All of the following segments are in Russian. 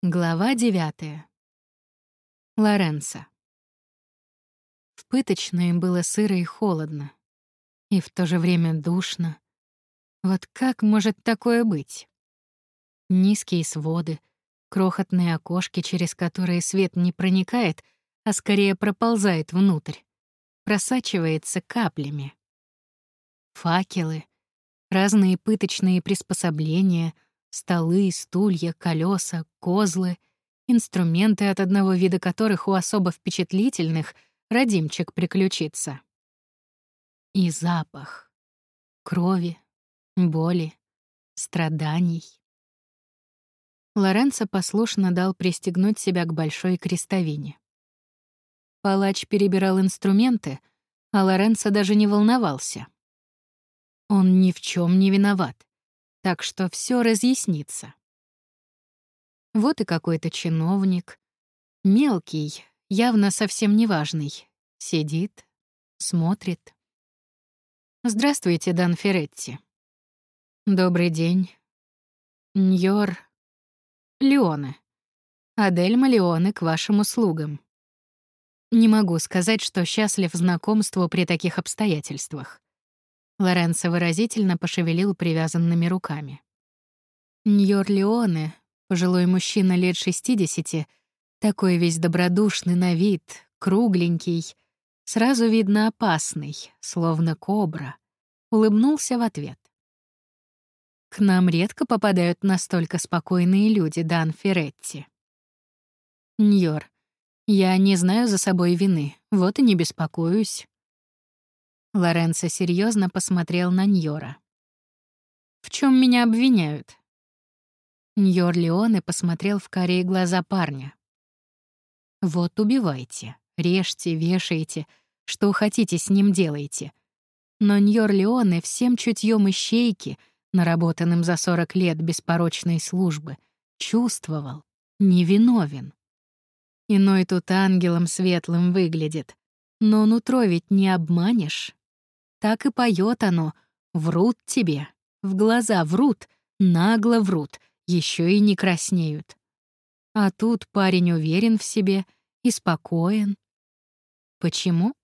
Глава девятая. Лоренцо. В пыточной было сыро и холодно. И в то же время душно. Вот как может такое быть? Низкие своды, крохотные окошки, через которые свет не проникает, а скорее проползает внутрь, просачивается каплями. Факелы, разные пыточные приспособления — Столы, стулья, колеса, козлы, инструменты, от одного вида которых у особо впечатлительных родимчик приключится. И запах. Крови, боли, страданий. Лоренцо послушно дал пристегнуть себя к большой крестовине. Палач перебирал инструменты, а Лоренцо даже не волновался. Он ни в чем не виноват так что все разъяснится. Вот и какой-то чиновник, мелкий, явно совсем неважный, сидит, смотрит. «Здравствуйте, Дан Феретти». «Добрый день». «Ньор...» «Леоне». «Адельма Леоне к вашим услугам». Не могу сказать, что счастлив знакомству при таких обстоятельствах. Лоренцо выразительно пошевелил привязанными руками. Ньор Леоне, пожилой мужчина лет 60, такой весь добродушный на вид, кругленький, сразу видно опасный, словно кобра, улыбнулся в ответ. К нам редко попадают настолько спокойные люди, Дан Феретти. Ньор, я не знаю за собой вины, вот и не беспокоюсь. Лоренцо серьезно посмотрел на Ньора. «В чем меня обвиняют?» Ньор Леоне посмотрел в карие глаза парня. «Вот убивайте, режьте, вешайте, что хотите с ним делайте. Но Ньор Леоне всем чутьем ищейки, наработанным за 40 лет беспорочной службы, чувствовал, невиновен. Иной тут ангелом светлым выглядит, но нутро ведь не обманешь. Так и поет оно. Врут тебе. В глаза врут, нагло врут, еще и не краснеют. А тут парень уверен в себе и спокоен. Почему?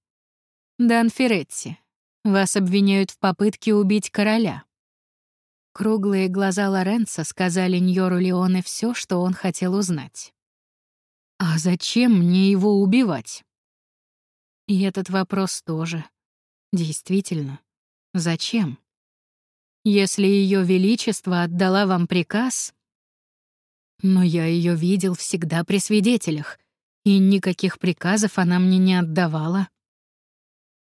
Дан Феретти, вас обвиняют в попытке убить короля. Круглые глаза Лоренца сказали Ньору Леоне все, что он хотел узнать. А зачем мне его убивать? И этот вопрос тоже. Действительно, зачем? Если Ее Величество отдала вам приказ... Но я ее видел всегда при свидетелях, и никаких приказов она мне не отдавала.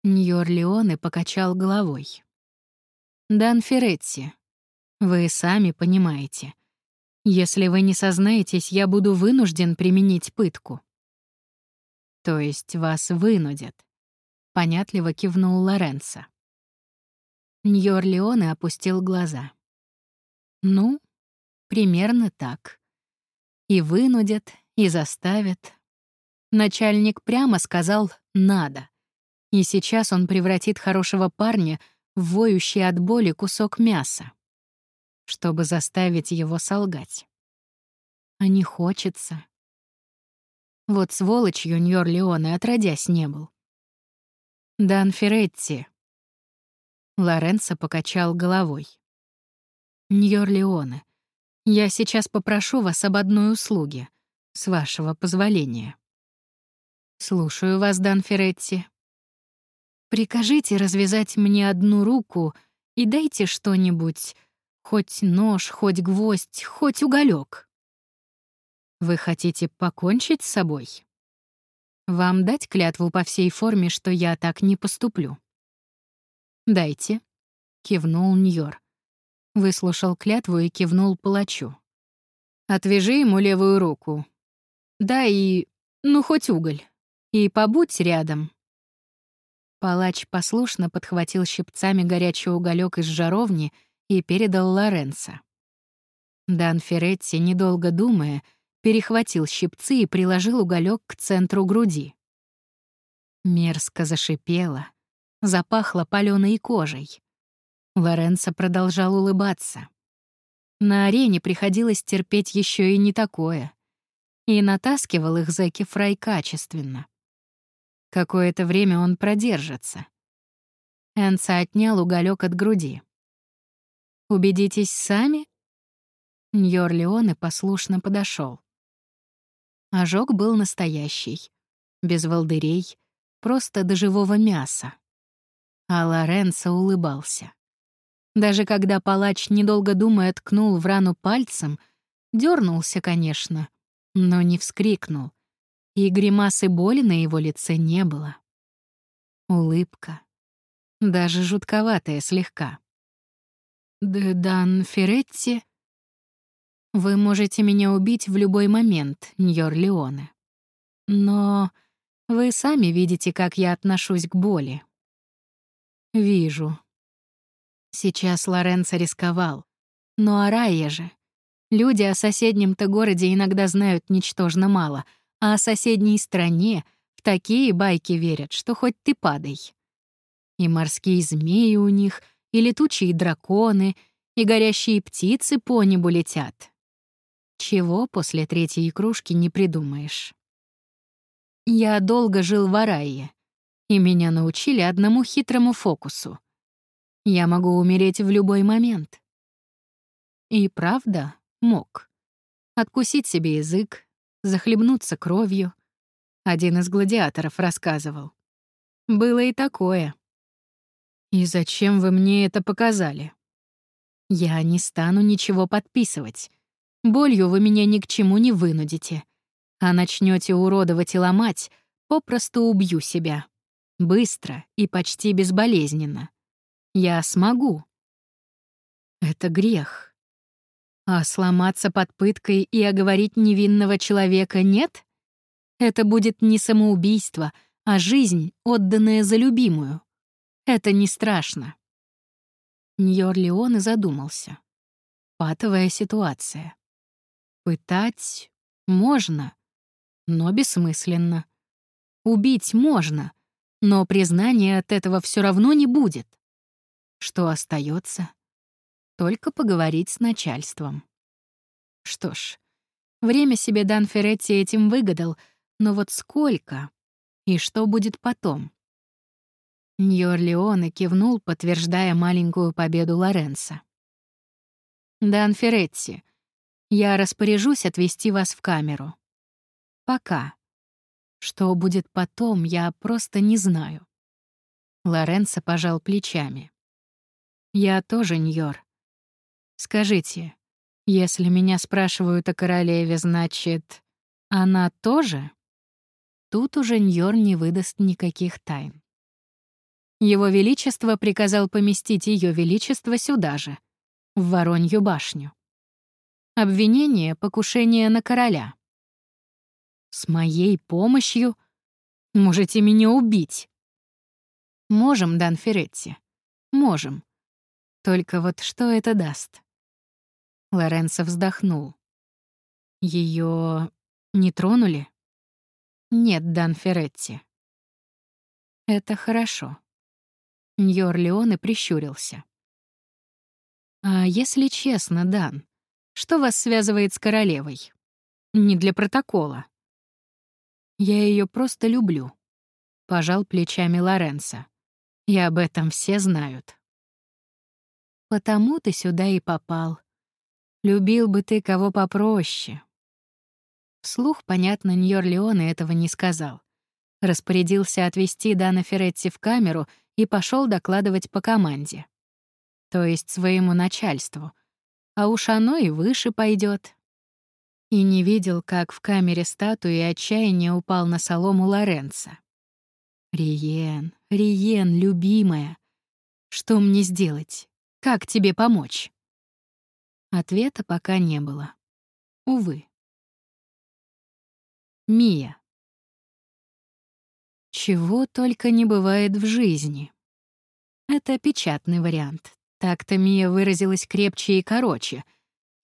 Ньор Леоне покачал головой. «Дан Феретти, вы сами понимаете. Если вы не сознаетесь, я буду вынужден применить пытку». «То есть вас вынудят?» — понятливо кивнул Лоренцо. Ньор Леоне опустил глаза. «Ну, примерно так. И вынудят, и заставят. Начальник прямо сказал «надо». И сейчас он превратит хорошего парня в воющий от боли кусок мяса, чтобы заставить его солгать. А не хочется. Вот сволочью Ньор Леоне отродясь не был. «Дан Феретти». Лоренцо покачал головой. «Ньор Леоне, я сейчас попрошу вас об одной услуге, с вашего позволения». «Слушаю вас, Дан Феретти». «Прикажите развязать мне одну руку и дайте что-нибудь, хоть нож, хоть гвоздь, хоть уголек. «Вы хотите покончить с собой?» Вам дать клятву по всей форме, что я так не поступлю? Дайте, кивнул Ньор. Выслушал клятву и кивнул палачу. Отвяжи ему левую руку. Да и... ну, хоть уголь. И побудь рядом. Палач послушно подхватил щипцами горячий уголек из жаровни и передал Лоренцо. Дан Феретти, недолго думая, перехватил щипцы и приложил уголек к центру груди. Мерзко зашипело, запахло палёной кожей. Лоренцо продолжал улыбаться. На арене приходилось терпеть еще и не такое. И натаскивал их Зеки Фрай качественно. Какое-то время он продержится. Энца отнял уголек от груди. «Убедитесь сами?» Ньор Леоне послушно подошел. Ожог был настоящий, без волдырей, просто до живого мяса. А Лоренцо улыбался. Даже когда палач, недолго думая, ткнул в рану пальцем, дернулся, конечно, но не вскрикнул, и гримасы боли на его лице не было. Улыбка. Даже жутковатая слегка. «Д Дан Феретти?» «Вы можете меня убить в любой момент, Ньор Леоне. Но вы сами видите, как я отношусь к боли». «Вижу», Сейчас Лоренцо рисковал. Но Арайя же. Люди о соседнем-то городе иногда знают ничтожно мало, а о соседней стране в такие байки верят, что хоть ты падай. И морские змеи у них, и летучие драконы, и горящие птицы по небу летят. Чего после третьей кружки не придумаешь. Я долго жил в Арайе, и меня научили одному хитрому фокусу — я могу умереть в любой момент. И правда, мог. Откусить себе язык, захлебнуться кровью. Один из гладиаторов рассказывал. Было и такое. И зачем вы мне это показали? Я не стану ничего подписывать. Болью вы меня ни к чему не вынудите. А начнете уродовать и ломать, попросту убью себя. Быстро и почти безболезненно. Я смогу. Это грех. А сломаться под пыткой и оговорить невинного человека нет? Это будет не самоубийство, а жизнь, отданная за любимую. Это не страшно. Ньор Леон и задумался. Патовая ситуация. Пытать можно, но бессмысленно. Убить можно, но признания от этого все равно не будет. Что остается? Только поговорить с начальством. Что ж, время себе Дан Ферретти этим выгадал, но вот сколько? И что будет потом? Ньор Леоне кивнул, подтверждая маленькую победу Лоренса. «Дан Ферретти, я распоряжусь отвезти вас в камеру. Пока. Что будет потом, я просто не знаю». Лоренцо пожал плечами. Я тоже Ньор. Скажите, если меня спрашивают о королеве, значит, она тоже? Тут уже Ньор не выдаст никаких тайн. Его Величество приказал поместить Ее Величество сюда же, в Воронью башню. Обвинение — покушение на короля. С моей помощью можете меня убить. Можем, Дан Феретти, можем. Только вот что это даст? Лоренцо вздохнул. Ее не тронули? Нет, Дан Феретти. Это хорошо. Ньор Леоне прищурился. А если честно, Дан, что вас связывает с королевой? Не для протокола. Я ее просто люблю. Пожал плечами Лоренцо. И об этом все знают. Потому ты сюда и попал. Любил бы ты кого попроще. Вслух, понятно, Ньор Леоне этого не сказал. Распорядился отвезти Дана Феретти в камеру и пошел докладывать по команде. То есть своему начальству. А уж оно и выше пойдет. И не видел, как в камере статуи отчаяния упал на солому Лоренца. «Риен, Риен, любимая, что мне сделать? Как тебе помочь?» Ответа пока не было. Увы. Мия. Чего только не бывает в жизни. Это печатный вариант. Так-то Мия выразилась крепче и короче.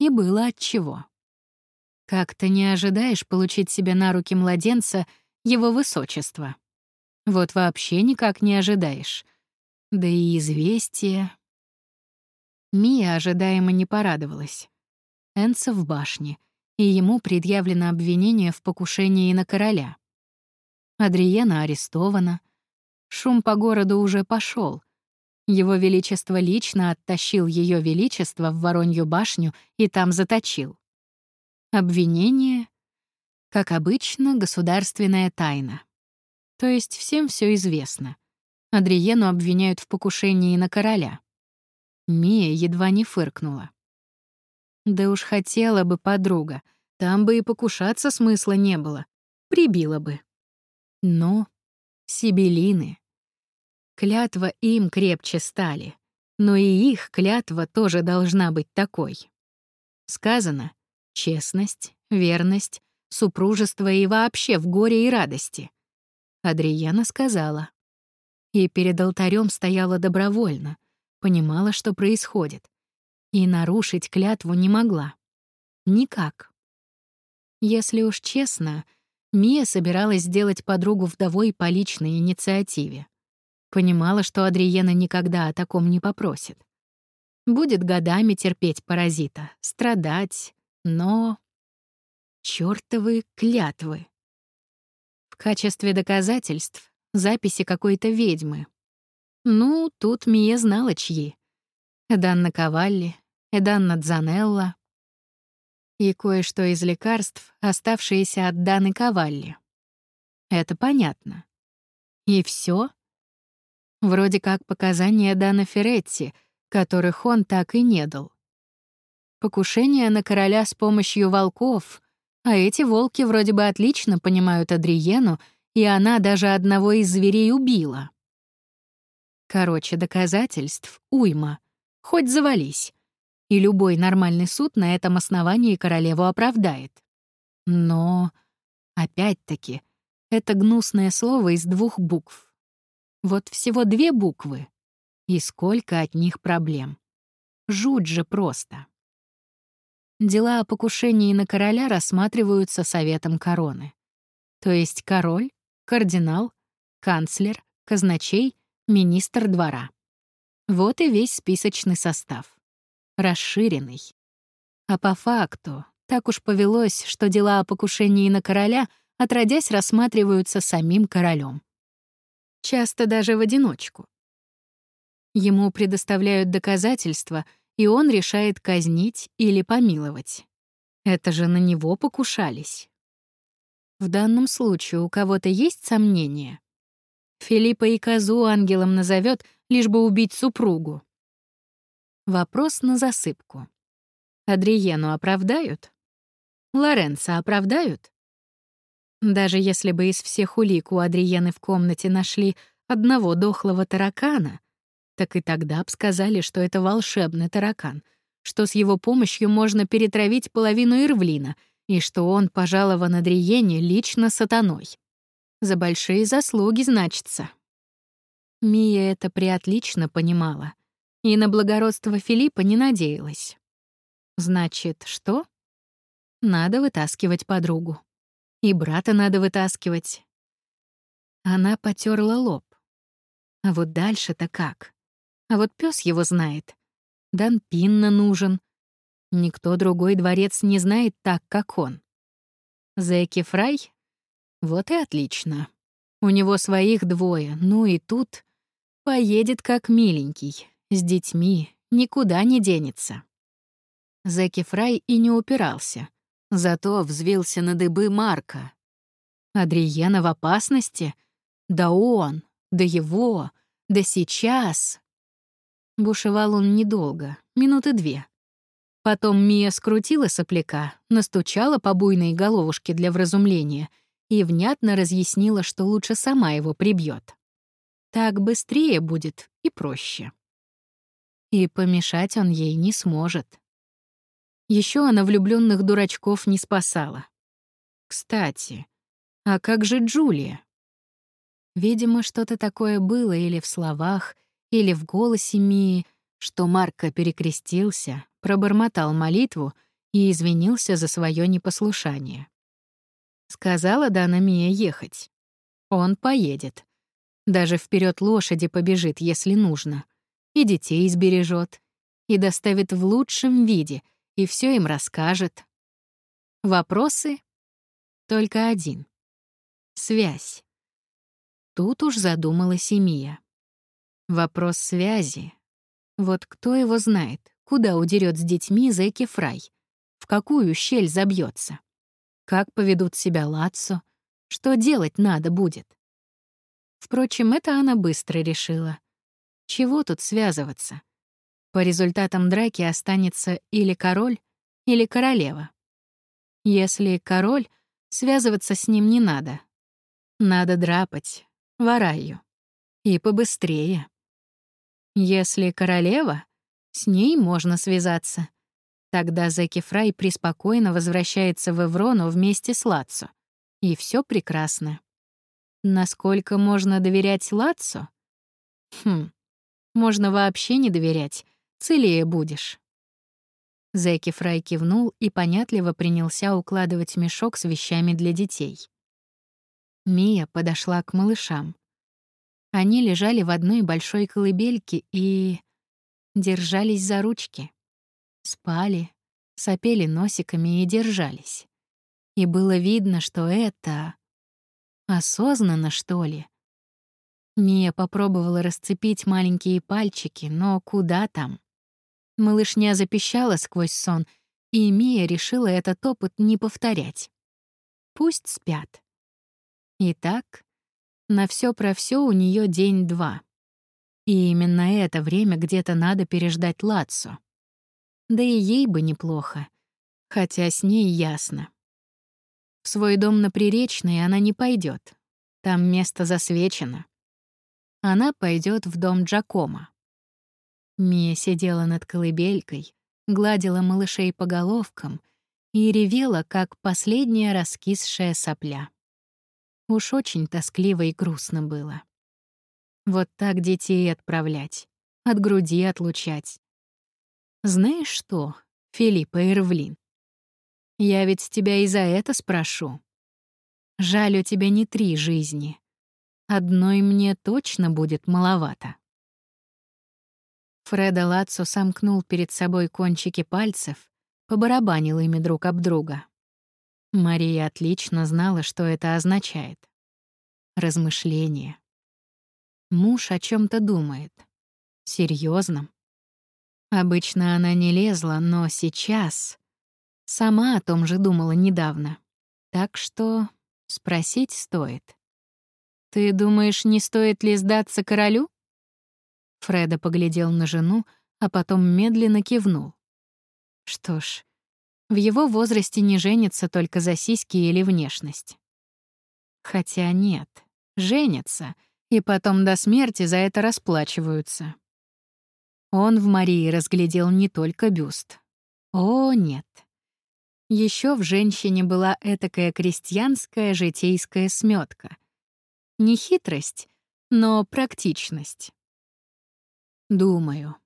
И было отчего. Как-то не ожидаешь получить себе на руки младенца его высочества. Вот вообще никак не ожидаешь. Да и известие, Мия ожидаемо не порадовалась. Энца в башне, и ему предъявлено обвинение в покушении на короля. Адриена арестована. Шум по городу уже пошел. Его Величество лично оттащил Ее Величество в Воронью башню и там заточил. Обвинение, как обычно, государственная тайна. То есть всем все известно. Адриену обвиняют в покушении на короля. Мия едва не фыркнула. Да уж хотела бы подруга, там бы и покушаться смысла не было. Прибила бы. Но сибелины. Клятва им крепче стали, но и их клятва тоже должна быть такой. Сказано — честность, верность, супружество и вообще в горе и радости. Адриена сказала. И перед алтарем стояла добровольно, понимала, что происходит. И нарушить клятву не могла. Никак. Если уж честно, Мия собиралась сделать подругу вдовой по личной инициативе. Понимала, что Адриена никогда о таком не попросит. Будет годами терпеть паразита, страдать, но... Чёртовы клятвы. В качестве доказательств записи какой-то ведьмы. Ну, тут Мия знала чьи. Эданна Кавалли, Эданна Дзанелла, и кое-что из лекарств, оставшиеся от Даны Кавалли. Это понятно. И все? Вроде как показания Дана Феретти, которых он так и не дал. Покушение на короля с помощью волков, а эти волки вроде бы отлично понимают Адриену, и она даже одного из зверей убила. Короче, доказательств уйма. Хоть завались и любой нормальный суд на этом основании королеву оправдает. Но, опять-таки, это гнусное слово из двух букв. Вот всего две буквы, и сколько от них проблем. Жуть же просто. Дела о покушении на короля рассматриваются Советом короны. То есть король, кардинал, канцлер, казначей, министр двора. Вот и весь списочный состав расширенный. А по факту, так уж повелось, что дела о покушении на короля отродясь рассматриваются самим королем. Часто даже в одиночку. Ему предоставляют доказательства, и он решает казнить или помиловать. Это же на него покушались. В данном случае у кого-то есть сомнения? Филиппа и козу ангелом назовет, лишь бы убить супругу. Вопрос на засыпку. Адриену оправдают? Лоренца оправдают? Даже если бы из всех улик у Адриены в комнате нашли одного дохлого таракана, так и тогда б сказали, что это волшебный таракан, что с его помощью можно перетравить половину Ирвлина и что он пожалован Адриене лично сатаной. За большие заслуги, значится. Мия это приотлично понимала и на благородство Филиппа не надеялась. Значит, что? Надо вытаскивать подругу. И брата надо вытаскивать. Она потерла лоб. А вот дальше-то как? А вот пес его знает. Дан Пинна нужен. Никто другой дворец не знает так, как он. Зэки Фрай? Вот и отлично. У него своих двое, ну и тут поедет как миленький с детьми никуда не денется. Зеки Фрай и не упирался, зато взвился на дыбы Марка. Адриена в опасности? Да он, да его, да сейчас. Бушевал он недолго, минуты две. Потом Мия скрутила сопляка, настучала по буйной головушке для вразумления и внятно разъяснила, что лучше сама его прибьет. Так быстрее будет и проще и помешать он ей не сможет. Еще она влюбленных дурачков не спасала. Кстати, а как же Джулия? Видимо, что-то такое было или в словах, или в голосе Мии, что Марко перекрестился, пробормотал молитву и извинился за свое непослушание. Сказала Дана Мия ехать. Он поедет. Даже вперед лошади побежит, если нужно — и детей сбережет, и доставит в лучшем виде, и все им расскажет. Вопросы? Только один. Связь. Тут уж задумалась и. Вопрос связи. Вот кто его знает, куда удерет с детьми Зеки Фрай, в какую щель забьется, как поведут себя Лацо, что делать надо будет. Впрочем, это она быстро решила. Чего тут связываться? По результатам драки останется или король, или королева. Если король, связываться с ним не надо. Надо драпать, вараю. И побыстрее. Если королева, с ней можно связаться. Тогда Зеки Фрай преспокойно возвращается в Эврону вместе с Лацо. И все прекрасно. Насколько можно доверять Лацо? Хм, можно вообще не доверять, целее будешь. Зеки Фрай кивнул и понятливо принялся укладывать мешок с вещами для детей. Мия подошла к малышам. Они лежали в одной большой колыбельке и... держались за ручки. Спали, сопели носиками и держались. И было видно, что это... осознанно, что ли. Мия попробовала расцепить маленькие пальчики, но куда там? Малышня запищала сквозь сон, и Мия решила этот опыт не повторять. Пусть спят. Итак, на все про все у нее день-два. И именно это время где-то надо переждать Лацу. Да и ей бы неплохо, хотя с ней ясно. В свой дом на Приречной она не пойдет. Там место засвечено. Она пойдет в дом Джакома. Мия сидела над колыбелькой, гладила малышей по головкам и ревела, как последняя раскисшая сопля. Уж очень тоскливо и грустно было. Вот так детей отправлять, от груди отлучать. Знаешь что, Филиппа Ирвлин? Я ведь тебя и за это спрошу. Жаль, у тебя не три жизни. Одной мне точно будет маловато. Фреда Лацо сомкнул перед собой кончики пальцев, побарабанил ими друг об друга. Мария отлично знала, что это означает. Размышление. Муж о чем то думает. Серьезно. Обычно она не лезла, но сейчас... Сама о том же думала недавно. Так что спросить стоит. «Ты думаешь, не стоит ли сдаться королю?» Фреда поглядел на жену, а потом медленно кивнул. Что ж, в его возрасте не женятся только за сиськи или внешность. Хотя нет, женятся, и потом до смерти за это расплачиваются. Он в Марии разглядел не только бюст. О, нет. Еще в женщине была этакая крестьянская житейская сметка. Не хитрость, но практичность. «Думаю».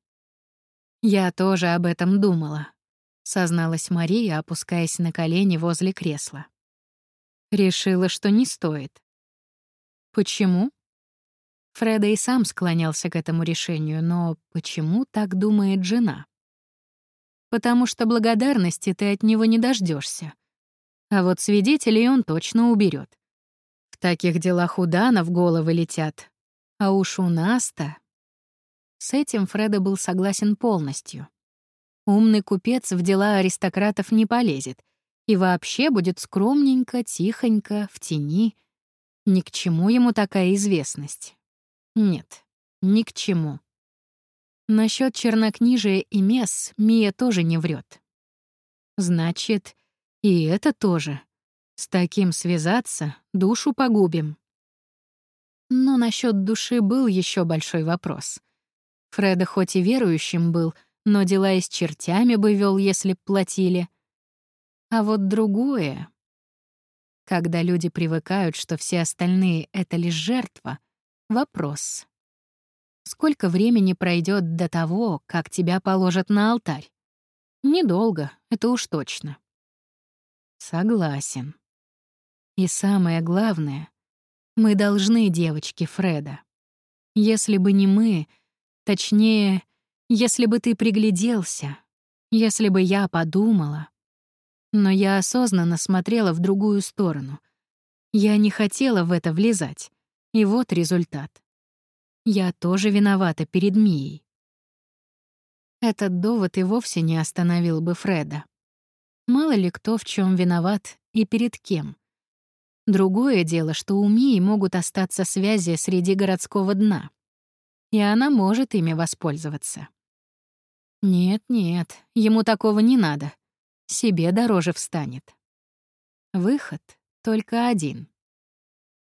«Я тоже об этом думала», — созналась Мария, опускаясь на колени возле кресла. Решила, что не стоит. «Почему?» Фреда и сам склонялся к этому решению, но почему так думает жена? «Потому что благодарности ты от него не дождешься. А вот свидетелей он точно уберет. В таких делах у Дана в головы летят. А уж у нас-то с этим Фреда был согласен полностью. Умный купец в дела аристократов не полезет и вообще будет скромненько, тихонько, в тени. Ни к чему ему такая известность. Нет, ни к чему. Насчет чернокнижия и мес Мия тоже не врет. Значит, и это тоже. С таким связаться душу погубим. Но насчет души был еще большой вопрос — Фреда хоть и верующим был, но дела и с чертями бы вел, если б платили. А вот другое... Когда люди привыкают, что все остальные — это лишь жертва, вопрос. Сколько времени пройдет до того, как тебя положат на алтарь? Недолго, это уж точно. Согласен. И самое главное, мы должны девочки Фреда. Если бы не мы, Точнее, если бы ты пригляделся, если бы я подумала. Но я осознанно смотрела в другую сторону. Я не хотела в это влезать. И вот результат. Я тоже виновата перед Мией. Этот довод и вовсе не остановил бы Фреда. Мало ли кто в чем виноват и перед кем. Другое дело, что у Мии могут остаться связи среди городского дна. И она может ими воспользоваться. Нет-нет, ему такого не надо. Себе дороже встанет. Выход только один.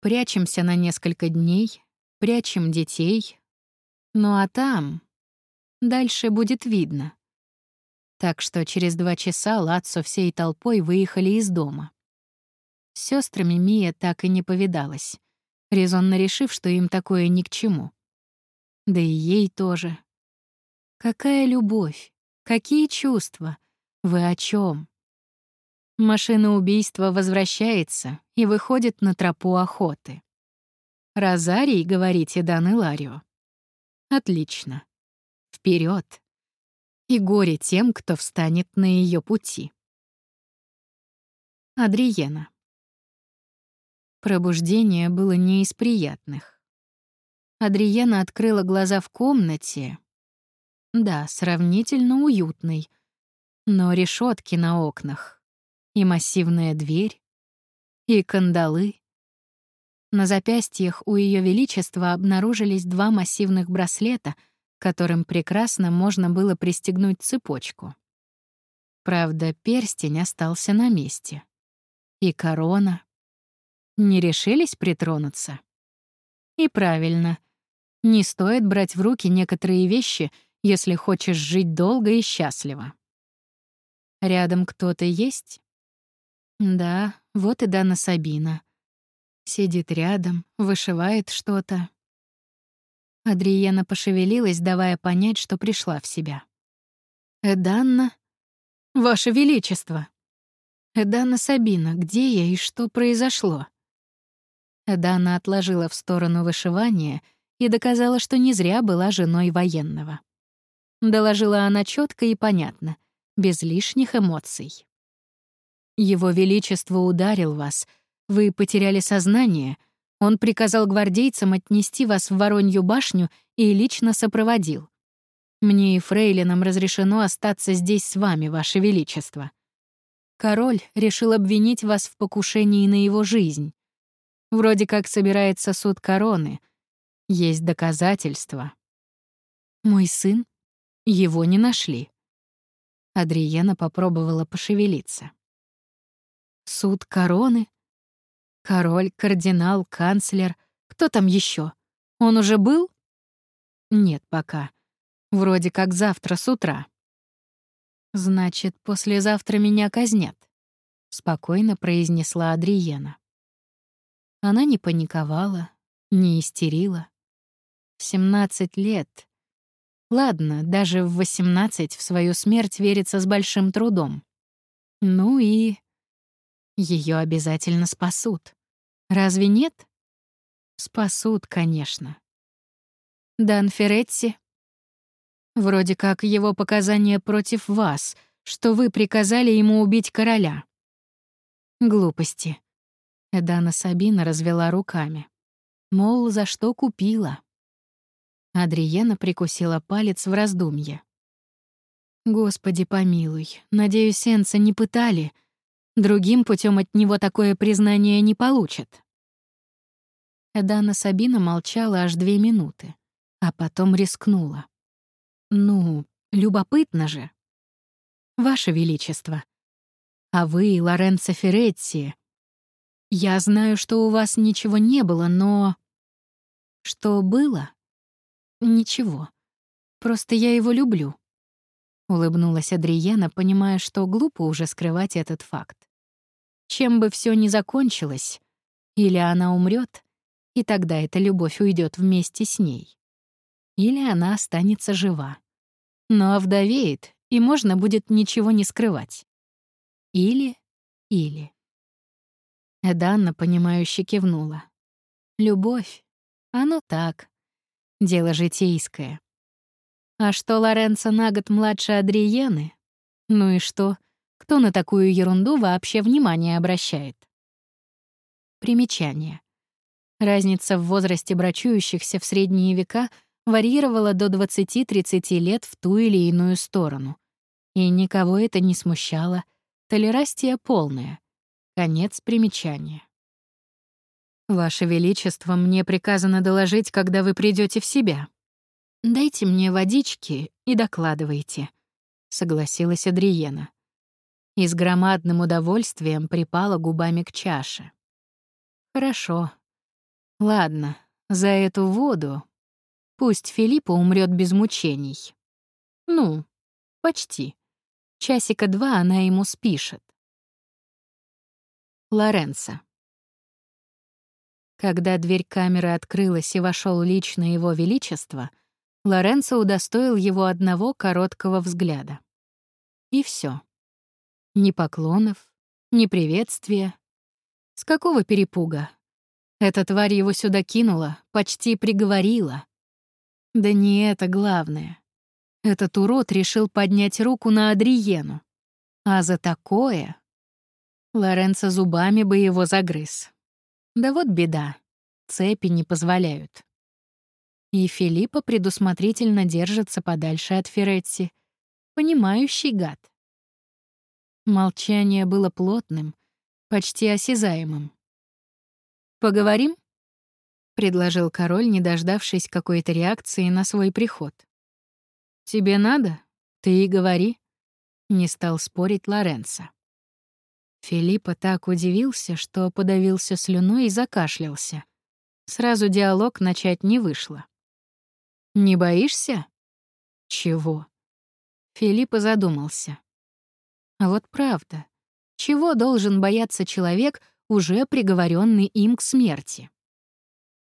Прячемся на несколько дней, прячем детей. Ну а там... Дальше будет видно. Так что через два часа Лацо всей толпой выехали из дома. С сестрами Мия так и не повидалась, резонно решив, что им такое ни к чему. Да и ей тоже. Какая любовь? Какие чувства? Вы о чем? Машина убийства возвращается и выходит на тропу охоты. «Розарий, — говорите, Дан Иларио?» «Отлично. Вперед! И горе тем, кто встанет на ее пути». Адриена. Пробуждение было не из приятных. Адриена открыла глаза в комнате. Да, сравнительно уютной, но решетки на окнах, и массивная дверь, и кандалы. На запястьях у Ее Величества обнаружились два массивных браслета, которым прекрасно можно было пристегнуть цепочку. Правда, перстень остался на месте. И корона. Не решились притронуться? И правильно. Не стоит брать в руки некоторые вещи, если хочешь жить долго и счастливо. Рядом кто-то есть? Да, вот и Дана Сабина. Сидит рядом, вышивает что-то. Адриена пошевелилась, давая понять, что пришла в себя. «Эданна? Ваше Величество!» «Эданна Сабина, где я и что произошло?» Эдана отложила в сторону вышивание и доказала, что не зря была женой военного. Доложила она четко и понятно, без лишних эмоций. Его Величество ударил вас, вы потеряли сознание, он приказал гвардейцам отнести вас в Воронью башню и лично сопроводил. Мне и фрейлинам разрешено остаться здесь с вами, Ваше Величество. Король решил обвинить вас в покушении на его жизнь. Вроде как собирается суд короны. Есть доказательства. Мой сын? Его не нашли. Адриена попробовала пошевелиться. Суд короны? Король, кардинал, канцлер. Кто там еще? Он уже был? Нет, пока. Вроде как завтра с утра. Значит, послезавтра меня казнят, спокойно произнесла Адриена. Она не паниковала, не истерила. В 17 лет. Ладно, даже в 18 в свою смерть верится с большим трудом. Ну и ее обязательно спасут. Разве нет? Спасут, конечно. Дан Феретти? Вроде как его показания против вас, что вы приказали ему убить короля. Глупости. Эдана Сабина развела руками. Мол, за что купила. Адриена прикусила палец в раздумье. «Господи помилуй, надеюсь, Энца не пытали», Другим путем от него такое признание не получат. Эдана Сабина молчала аж две минуты, а потом рискнула. «Ну, любопытно же. Ваше Величество, а вы, Лоренцо Феретти, я знаю, что у вас ничего не было, но... Что было? Ничего. Просто я его люблю. Улыбнулась Адриена, понимая, что глупо уже скрывать этот факт. Чем бы все ни закончилось, или она умрет, и тогда эта любовь уйдет вместе с ней, или она останется жива, но овдовеет, и можно будет ничего не скрывать. Или, или. Эданна, понимающе кивнула. Любовь, оно так, дело житейское. А что Лоренцо на год младше Адриены? Ну и что? Кто на такую ерунду вообще внимание обращает? Примечание. Разница в возрасте брачующихся в средние века варьировала до 20-30 лет в ту или иную сторону. И никого это не смущало. Толерастия полная. Конец примечания. «Ваше Величество, мне приказано доложить, когда вы придете в себя. Дайте мне водички и докладывайте», — согласилась Адриена. И с громадным удовольствием припала губами к чаше. «Хорошо. Ладно, за эту воду пусть Филиппа умрет без мучений. Ну, почти. Часика два она ему спишет. Лоренцо. Когда дверь камеры открылась и вошел лично его величество, Лоренцо удостоил его одного короткого взгляда. И все. Ни поклонов, ни приветствия. С какого перепуга? Эта тварь его сюда кинула, почти приговорила. Да не это главное. Этот урод решил поднять руку на Адриену. А за такое Лоренцо зубами бы его загрыз. Да вот беда. Цепи не позволяют. И Филиппа предусмотрительно держится подальше от Феретти. Понимающий гад. Молчание было плотным, почти осязаемым. «Поговорим?» — предложил король, не дождавшись какой-то реакции на свой приход. «Тебе надо? Ты и говори», — не стал спорить Лоренцо. Филиппа так удивился, что подавился слюной и закашлялся. Сразу диалог начать не вышло. «Не боишься?» «Чего?» Филиппа задумался. А вот правда, чего должен бояться человек, уже приговоренный им к смерти?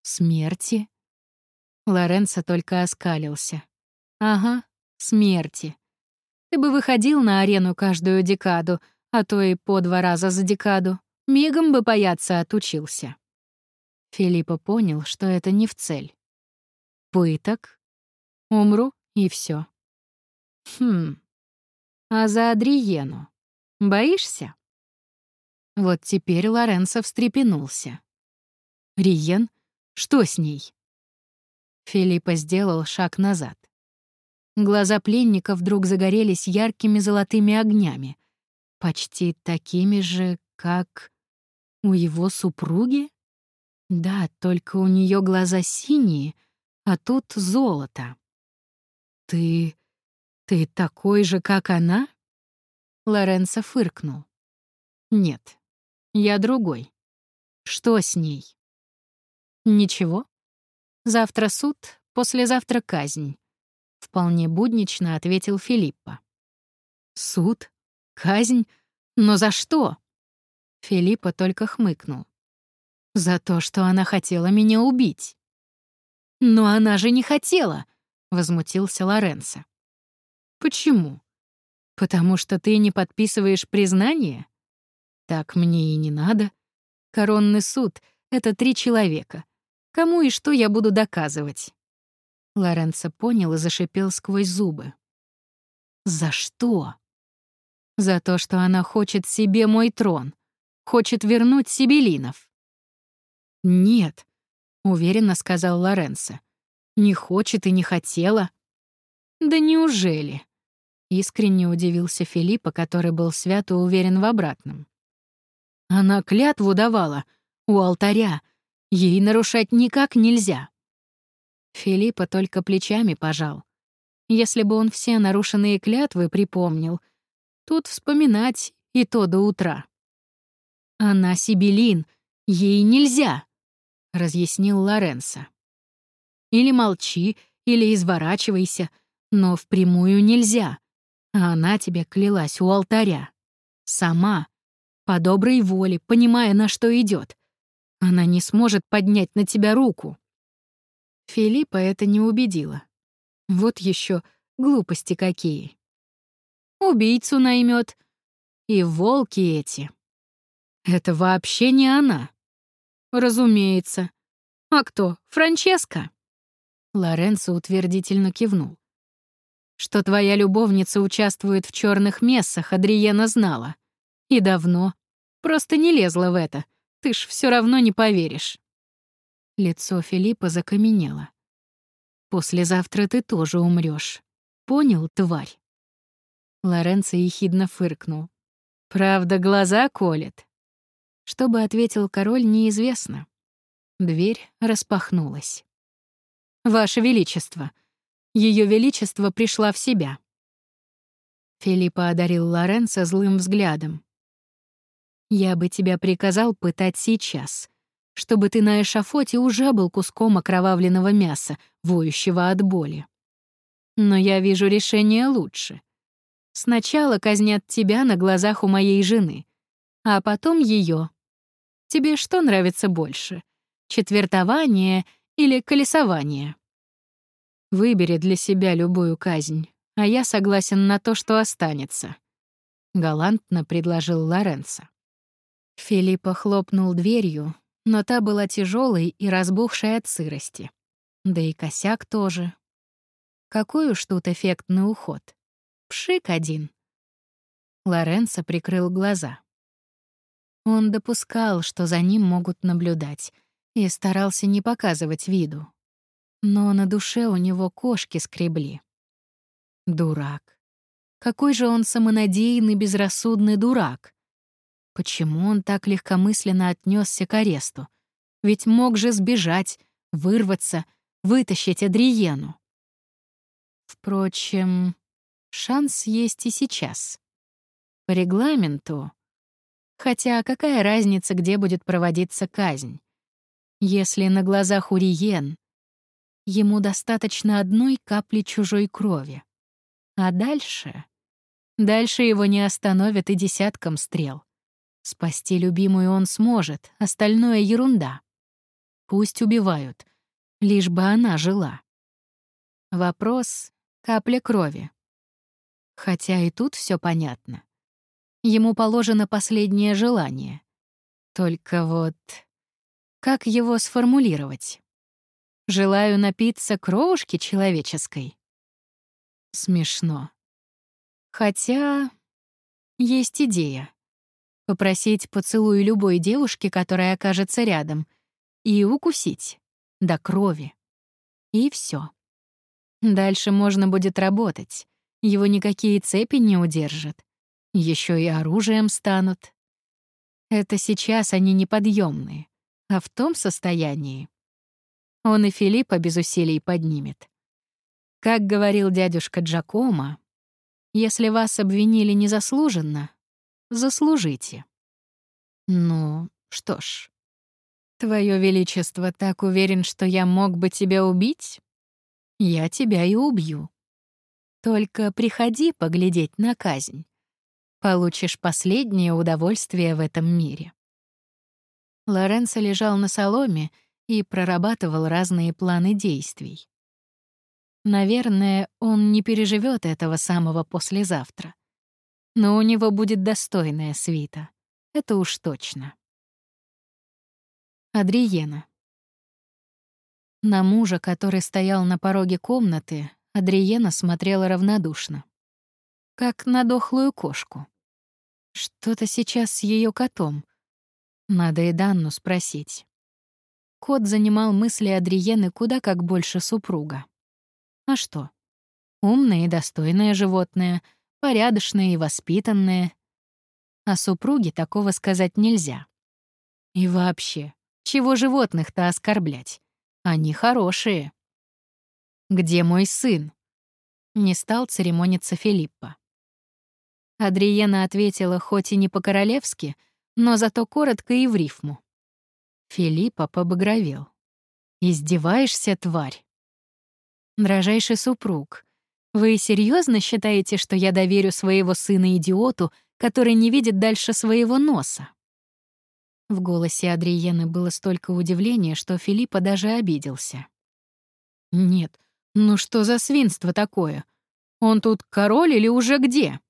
Смерти? Лоренцо только оскалился. Ага, смерти. Ты бы выходил на арену каждую декаду, а то и по два раза за декаду, мигом бы бояться отучился. Филиппа понял, что это не в цель. Пыток. Умру, и все. Хм. А за Адриену боишься? Вот теперь Лоренцо встрепенулся. Риен? Что с ней? Филиппа сделал шаг назад. Глаза пленника вдруг загорелись яркими золотыми огнями почти такими же, как у его супруги? Да, только у нее глаза синие, а тут золото. Ты... ты такой же, как она? Лоренцо фыркнул. Нет, я другой. Что с ней? Ничего. Завтра суд, послезавтра казнь. Вполне буднично ответил Филиппа. Суд? Казнь? Но за что? Филиппа только хмыкнул. За то, что она хотела меня убить. Но она же не хотела, возмутился Лоренцо. Почему? Потому что ты не подписываешь признание? Так мне и не надо. Коронный суд — это три человека. Кому и что я буду доказывать? Лоренцо понял и зашипел сквозь зубы. «За что?» За то, что она хочет себе мой трон. Хочет вернуть Сибелинов. «Нет», — уверенно сказал Лоренцо. «Не хочет и не хотела». «Да неужели?» Искренне удивился Филиппа, который был свято уверен в обратном. Она клятву давала у алтаря. Ей нарушать никак нельзя. Филиппа только плечами пожал. Если бы он все нарушенные клятвы припомнил, Тут вспоминать и то до утра. «Она Сибелин, ей нельзя», — разъяснил Лоренцо. «Или молчи, или изворачивайся, но впрямую нельзя. А она тебе клялась у алтаря. Сама, по доброй воле, понимая, на что идет. Она не сможет поднять на тебя руку». Филиппа это не убедило. Вот еще глупости какие убийцу наймет. И волки эти. Это вообще не она. Разумеется. А кто? Франческа? Лоренцо утвердительно кивнул. Что твоя любовница участвует в черных мессах, Адриена знала. И давно. Просто не лезла в это. Ты ж все равно не поверишь. Лицо Филиппа закаменело. «Послезавтра ты тоже умрешь. Понял, тварь?» Лоренцо ехидно фыркнул. «Правда, глаза колет?» Что бы ответил король, неизвестно. Дверь распахнулась. «Ваше Величество!» Ее Величество пришла в себя. Филиппа одарил Лоренцо злым взглядом. «Я бы тебя приказал пытать сейчас, чтобы ты на эшафоте уже был куском окровавленного мяса, воющего от боли. Но я вижу решение лучше. Сначала казнят тебя на глазах у моей жены, а потом ее. Тебе что нравится больше? Четвертование или колесование? Выбери для себя любую казнь, а я согласен на то, что останется», — галантно предложил Лоренцо. Филиппа хлопнул дверью, но та была тяжелой и разбухшей от сырости. Да и косяк тоже. Какой уж тут эффектный уход. Пшик один. Лоренцо прикрыл глаза. Он допускал, что за ним могут наблюдать, и старался не показывать виду. Но на душе у него кошки скребли. Дурак. Какой же он самонадеянный, безрассудный дурак. Почему он так легкомысленно отнесся к аресту? Ведь мог же сбежать, вырваться, вытащить Адриену. Впрочем, шанс есть и сейчас. По регламенту Хотя какая разница, где будет проводиться казнь? Если на глазах у Риен ему достаточно одной капли чужой крови. А дальше? Дальше его не остановят и десятком стрел. Спасти любимую он сможет, остальное — ерунда. Пусть убивают, лишь бы она жила. Вопрос — капля крови. Хотя и тут все понятно. Ему положено последнее желание. Только вот как его сформулировать? Желаю напиться кровушки человеческой. Смешно. Хотя есть идея. Попросить поцелуй любой девушки, которая окажется рядом, и укусить до крови. И все. Дальше можно будет работать. Его никакие цепи не удержат. Еще и оружием станут. Это сейчас они неподъемные, а в том состоянии он и Филиппа без усилий поднимет. Как говорил дядюшка Джакомо, если вас обвинили незаслуженно, заслужите. Ну, что ж, Твое Величество так уверен, что я мог бы тебя убить? Я тебя и убью. Только приходи поглядеть на казнь. Получишь последнее удовольствие в этом мире. Лоренцо лежал на соломе и прорабатывал разные планы действий. Наверное, он не переживет этого самого послезавтра. Но у него будет достойная свита. Это уж точно. Адриена. На мужа, который стоял на пороге комнаты, Адриена смотрела равнодушно как на дохлую кошку. Что-то сейчас с ее котом. Надо и Данну спросить. Кот занимал мысли Адриены куда как больше супруга. А что? Умное и достойное животное, порядочное и воспитанное. О супруге такого сказать нельзя. И вообще, чего животных-то оскорблять? Они хорошие. «Где мой сын?» Не стал церемониться Филиппа. Адриена ответила хоть и не по-королевски, но зато коротко и в рифму. Филиппа побагровел. «Издеваешься, тварь?» «Дрожайший супруг, вы серьезно считаете, что я доверю своего сына идиоту, который не видит дальше своего носа?» В голосе Адриены было столько удивления, что Филиппа даже обиделся. «Нет, ну что за свинство такое? Он тут король или уже где?»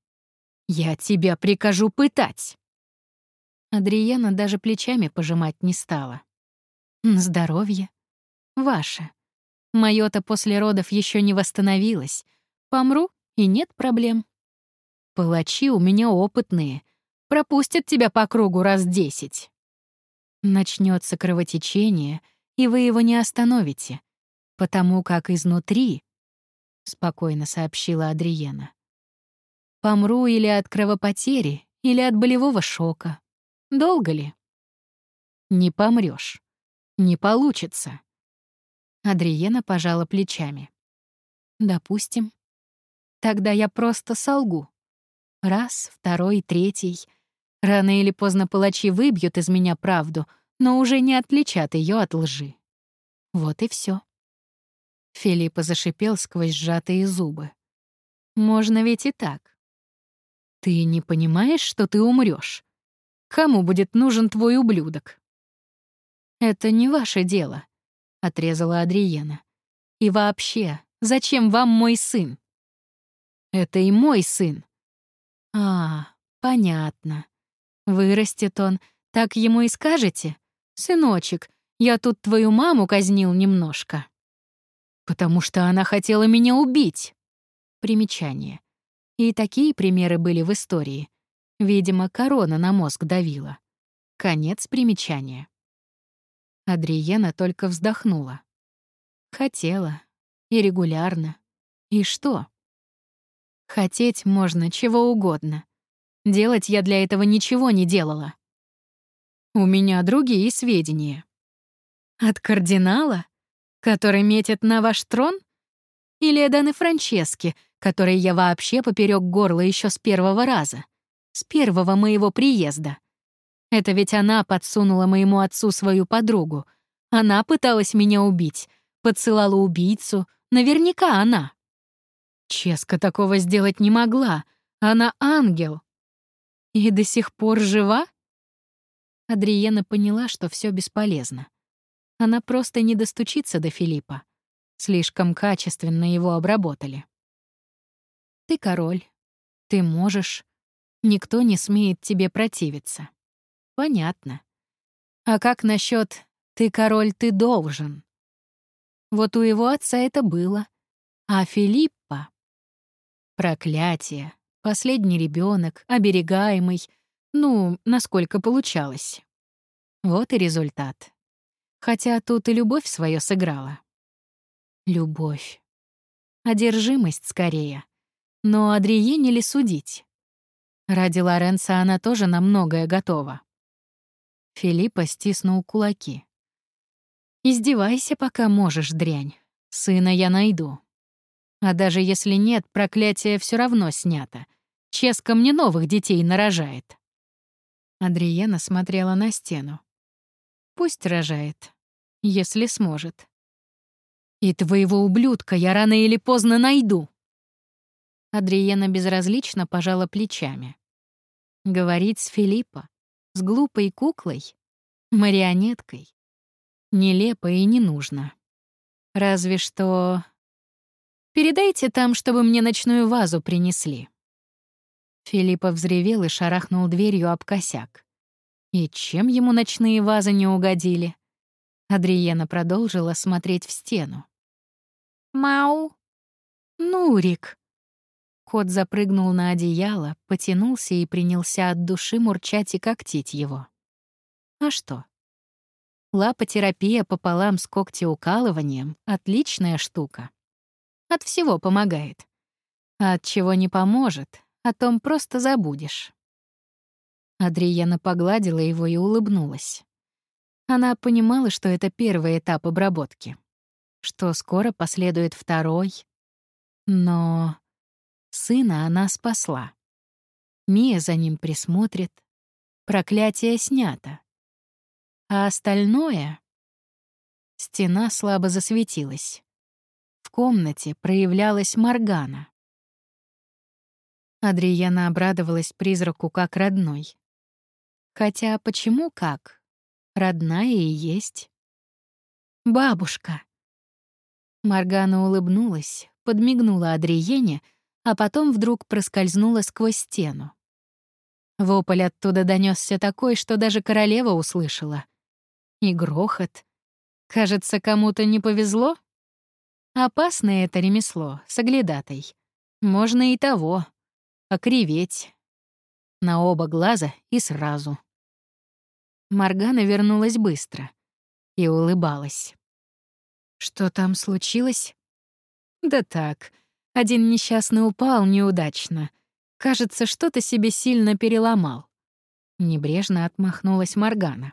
«Я тебя прикажу пытать!» Адриена даже плечами пожимать не стала. «Здоровье. Ваше. Моё-то после родов еще не восстановилось. Помру, и нет проблем. Палачи у меня опытные, пропустят тебя по кругу раз десять. Начнется кровотечение, и вы его не остановите, потому как изнутри, — спокойно сообщила Адриена, — помру или от кровопотери, или от болевого шока. Долго ли? Не помрешь. Не получится. Адриена пожала плечами. Допустим. Тогда я просто солгу. Раз, второй, третий. Рано или поздно палачи выбьют из меня правду, но уже не отличат ее от лжи. Вот и все. Филиппа зашипел сквозь сжатые зубы. Можно ведь и так. Ты не понимаешь, что ты умрешь? Кому будет нужен твой ублюдок? Это не ваше дело, отрезала Адриена. И вообще, зачем вам мой сын? Это и мой сын. А, понятно. Вырастет он, так ему и скажете? Сыночек, я тут твою маму казнил немножко. Потому что она хотела меня убить. Примечание. И такие примеры были в истории. Видимо, корона на мозг давила. Конец примечания. Адриена только вздохнула. Хотела. И регулярно. И что? Хотеть можно чего угодно. Делать я для этого ничего не делала. У меня другие сведения. От кардинала, который метит на ваш трон? Или Эданы Франчески, который я вообще поперек горла еще с первого раза, с первого моего приезда. Это ведь она подсунула моему отцу свою подругу. Она пыталась меня убить, подсылала убийцу, наверняка она. Ческа такого сделать не могла, она ангел. И до сих пор жива? Адриена поняла, что все бесполезно. Она просто не достучится до Филиппа. Слишком качественно его обработали. Ты король. Ты можешь. Никто не смеет тебе противиться. Понятно. А как насчет «ты король, ты должен»? Вот у его отца это было. А Филиппа... Проклятие. Последний ребенок, оберегаемый. Ну, насколько получалось. Вот и результат. Хотя тут и любовь свое сыграла. Любовь. Одержимость скорее. Но Адриене ли судить? Ради Лоренца она тоже на многое готова. Филиппа стиснул кулаки. «Издевайся, пока можешь, дрянь. Сына я найду. А даже если нет, проклятие все равно снято. Ческа мне новых детей нарожает». Адриена смотрела на стену. «Пусть рожает, если сможет. И твоего ублюдка я рано или поздно найду». Адриена безразлично пожала плечами. Говорить с Филиппа, с глупой куклой, марионеткой, нелепо и не нужно. Разве что... «Передайте там, чтобы мне ночную вазу принесли». Филиппа взревел и шарахнул дверью об косяк. И чем ему ночные вазы не угодили? Адриена продолжила смотреть в стену. «Мау!» «Нурик!» Кот запрыгнул на одеяло, потянулся и принялся от души мурчать и когтить его. А что? Лапотерапия пополам с когтеукалыванием — отличная штука. От всего помогает. А от чего не поможет, о том просто забудешь. Адриена погладила его и улыбнулась. Она понимала, что это первый этап обработки, что скоро последует второй. Но Сына она спасла. Мия за ним присмотрит. Проклятие снято. А остальное... Стена слабо засветилась. В комнате проявлялась Моргана. Адриена обрадовалась призраку как родной. Хотя почему как? Родная и есть. «Бабушка!» Моргана улыбнулась, подмигнула Адриене, а потом вдруг проскользнула сквозь стену. Вопль оттуда донесся такой, что даже королева услышала. И грохот. Кажется, кому-то не повезло. Опасное это ремесло, соглядатой. Можно и того. Окриветь. На оба глаза и сразу. Маргана вернулась быстро и улыбалась. Что там случилось? Да так, один несчастный упал неудачно. Кажется, что-то себе сильно переломал. Небрежно отмахнулась Маргана.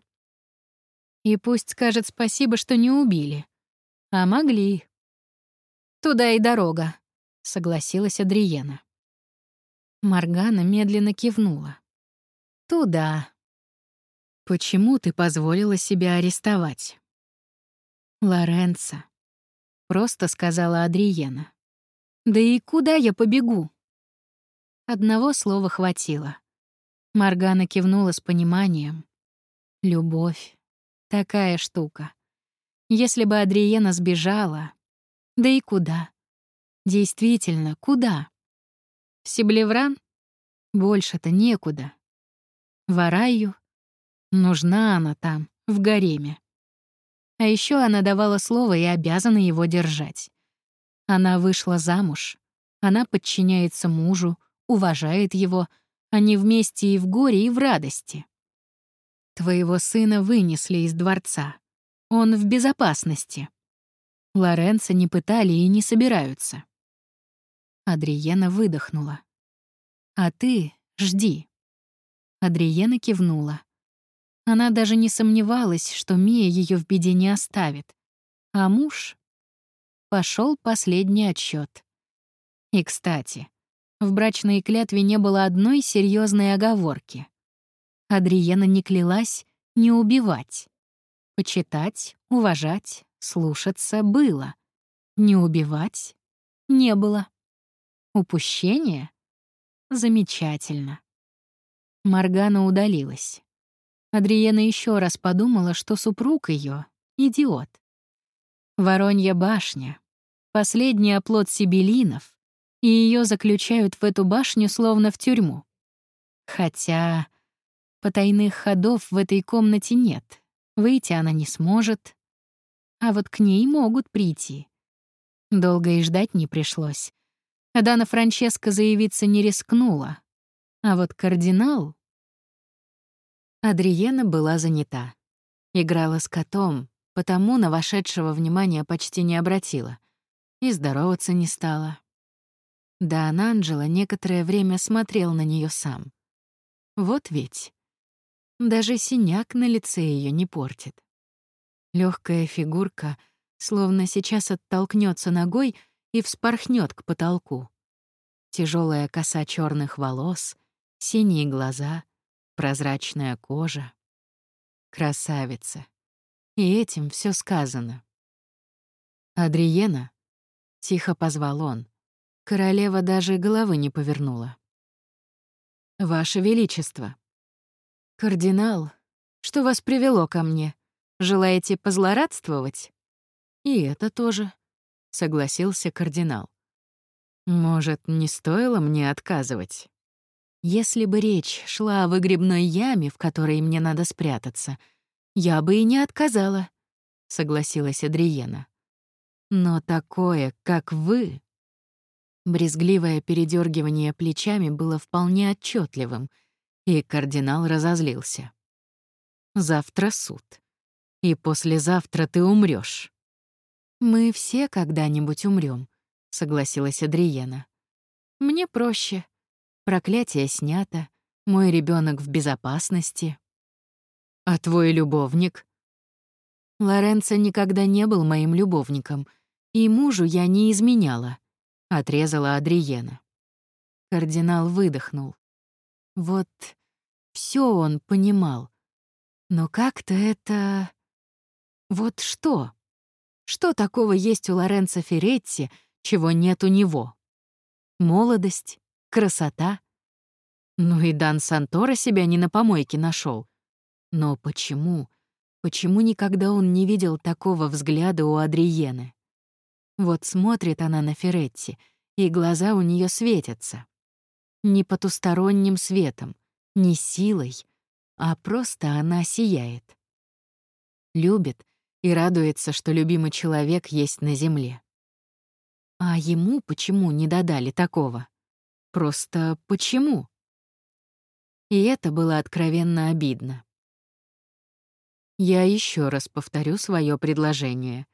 И пусть скажет спасибо, что не убили. А могли. Туда и дорога, согласилась Адриена. Маргана медленно кивнула. Туда. Почему ты позволила себя арестовать? Лоренцо. Просто сказала Адриена. Да и куда я побегу? Одного слова хватило. Маргана кивнула с пониманием. Любовь. Такая штука. Если бы Адриена сбежала... Да и куда? Действительно, куда? В Сиблевран? Больше-то некуда. В Араю? Нужна она там, в гареме. А еще она давала слово и обязана его держать. Она вышла замуж. Она подчиняется мужу, уважает его. Они вместе и в горе, и в радости. Твоего сына вынесли из дворца. Он в безопасности. Лоренца не пытали и не собираются. Адриена выдохнула. «А ты жди». Адриена кивнула. Она даже не сомневалась, что Мия ее в беде не оставит. А муж? Пошел последний отсчет. И, кстати, в брачной клятве не было одной серьезной оговорки. Адриена не клялась не убивать. Почитать, уважать, слушаться было. Не убивать не было. Упущение? Замечательно. Маргана удалилась. Адриена еще раз подумала, что супруг ее идиот. Воронья башня — последний оплот сибелинов, и ее заключают в эту башню словно в тюрьму. Хотя потайных ходов в этой комнате нет, выйти она не сможет. А вот к ней могут прийти. Долго и ждать не пришлось. Дана Франческа заявиться не рискнула. А вот кардинал... Адриена была занята. Играла с котом, потому на вошедшего внимания почти не обратила. И здороваться не стала. Да, Анджело некоторое время смотрел на нее сам. Вот ведь. Даже синяк на лице ее не портит. Легкая фигурка словно сейчас оттолкнется ногой и вспорхнет к потолку. Тяжелая коса черных волос, синие глаза, прозрачная кожа. Красавица. И этим все сказано. «Адриена?» — тихо позвал он. Королева даже головы не повернула. «Ваше Величество!» «Кардинал, что вас привело ко мне? Желаете позлорадствовать?» «И это тоже», — согласился кардинал. «Может, не стоило мне отказывать?» «Если бы речь шла о выгребной яме, в которой мне надо спрятаться, я бы и не отказала», — согласилась Адриена. «Но такое, как вы...» Брезгливое передергивание плечами было вполне отчетливым, и кардинал разозлился. «Завтра суд. И послезавтра ты умрешь. «Мы все когда-нибудь умрем, согласилась Адриена. «Мне проще. Проклятие снято, мой ребенок в безопасности». «А твой любовник?» Лоренцо никогда не был моим любовником, и мужу я не изменяла, — отрезала Адриена. Кардинал выдохнул. Вот все он понимал. Но как-то это... Вот что? Что такого есть у Лоренцо Феретти, чего нет у него? Молодость, красота. Ну и Дан Сантора себя не на помойке нашел. Но почему? Почему никогда он не видел такого взгляда у Адриены? Вот смотрит она на Феретти, и глаза у нее светятся. Не потусторонним светом, не силой, а просто она сияет. Любит и радуется, что любимый человек есть на земле. А ему почему не додали такого? Просто почему? И это было откровенно обидно. Я еще раз повторю свое предложение.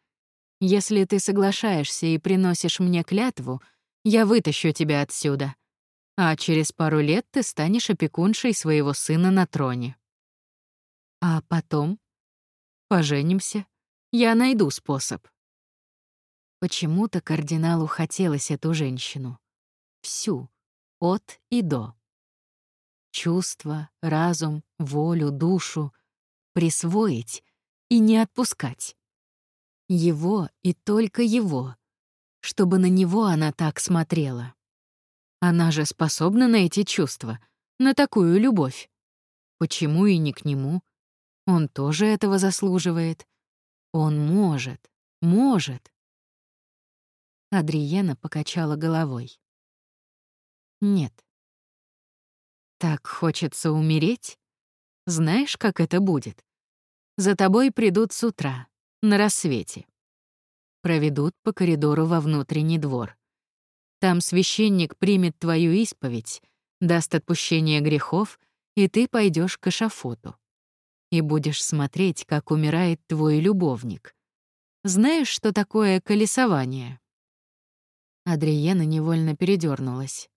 Если ты соглашаешься и приносишь мне клятву, я вытащу тебя отсюда. А через пару лет ты станешь опекуншей своего сына на троне. А потом? Поженимся. Я найду способ. Почему-то кардиналу хотелось эту женщину. Всю. От и до. Чувства, разум, волю, душу присвоить и не отпускать. Его и только его, чтобы на него она так смотрела. Она же способна на эти чувства, на такую любовь. Почему и не к нему? Он тоже этого заслуживает. Он может, может. Адриена покачала головой. Нет. Так хочется умереть? Знаешь, как это будет? За тобой придут с утра, на рассвете. Проведут по коридору во внутренний двор. Там священник примет твою исповедь, даст отпущение грехов, и ты пойдешь к эшафоту. И будешь смотреть, как умирает твой любовник. Знаешь, что такое колесование? Адриена невольно передернулась.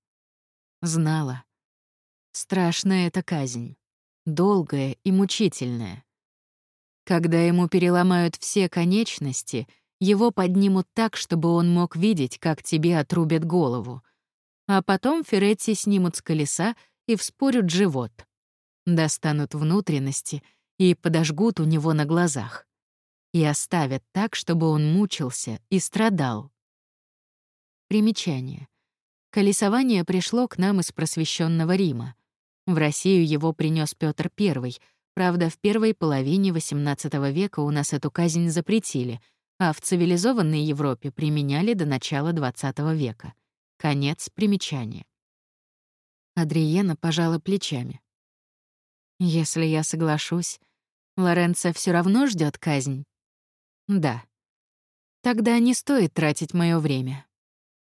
Знала. Страшная эта казнь. Долгая и мучительная. Когда ему переломают все конечности, его поднимут так, чтобы он мог видеть, как тебе отрубят голову. А потом Феретти снимут с колеса и вспорют живот. Достанут внутренности и подожгут у него на глазах. И оставят так, чтобы он мучился и страдал. Примечание. Колесование пришло к нам из просвещенного Рима. В Россию его принес Петр I, правда, в первой половине XVIII века у нас эту казнь запретили, а в цивилизованной Европе применяли до начала XX века. Конец примечания. Адриена пожала плечами. «Если я соглашусь, Лоренцо все равно ждет казнь?» «Да. Тогда не стоит тратить мое время.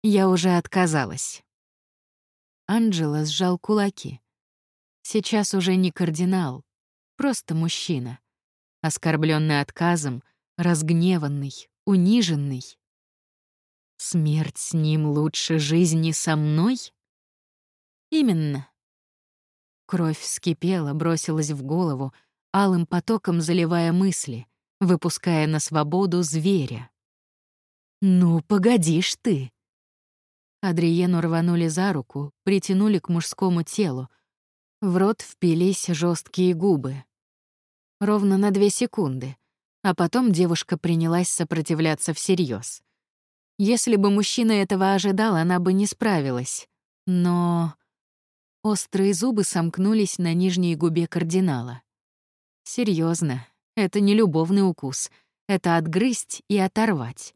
Я уже отказалась. Анджело сжал кулаки. Сейчас уже не кардинал, просто мужчина. Оскорбленный отказом, разгневанный, униженный. Смерть с ним лучше жизни со мной? Именно. Кровь вскипела, бросилась в голову, алым потоком заливая мысли, выпуская на свободу зверя. «Ну, погодишь ты!» Адриену рванули за руку, притянули к мужскому телу. В рот впились жесткие губы. Ровно на две секунды. А потом девушка принялась сопротивляться всерьез. Если бы мужчина этого ожидал, она бы не справилась. Но... Острые зубы сомкнулись на нижней губе кардинала. Серьезно, это не любовный укус. Это отгрызть и оторвать.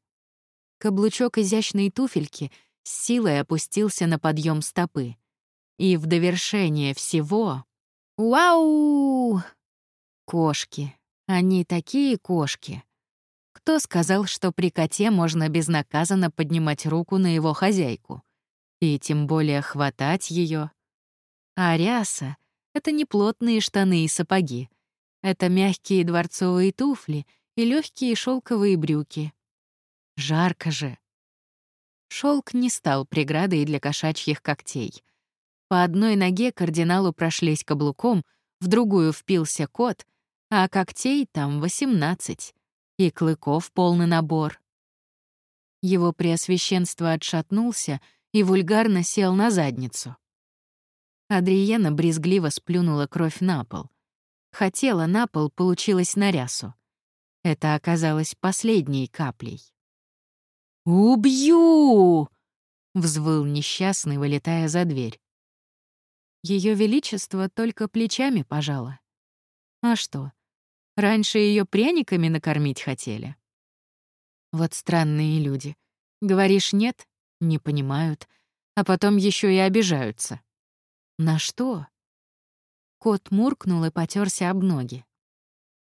Каблучок изящной туфельки — с силой опустился на подъем стопы. И в довершение всего... Вау! Кошки. Они такие кошки. Кто сказал, что при коте можно безнаказанно поднимать руку на его хозяйку? И тем более хватать ее? А ряса — это не плотные штаны и сапоги. Это мягкие дворцовые туфли и легкие шелковые брюки. Жарко же. Шелк не стал преградой для кошачьих когтей. По одной ноге кардиналу прошлись каблуком, в другую впился кот, а когтей там восемнадцать, и клыков полный набор. Его преосвященство отшатнулся и вульгарно сел на задницу. Адриена брезгливо сплюнула кровь на пол. Хотела на пол, получилось на рясу. Это оказалось последней каплей. «Убью!» — взвыл несчастный, вылетая за дверь. Ее величество только плечами пожало. А что, раньше ее пряниками накормить хотели? Вот странные люди. Говоришь «нет» — не понимают, а потом еще и обижаются. На что? Кот муркнул и потерся об ноги.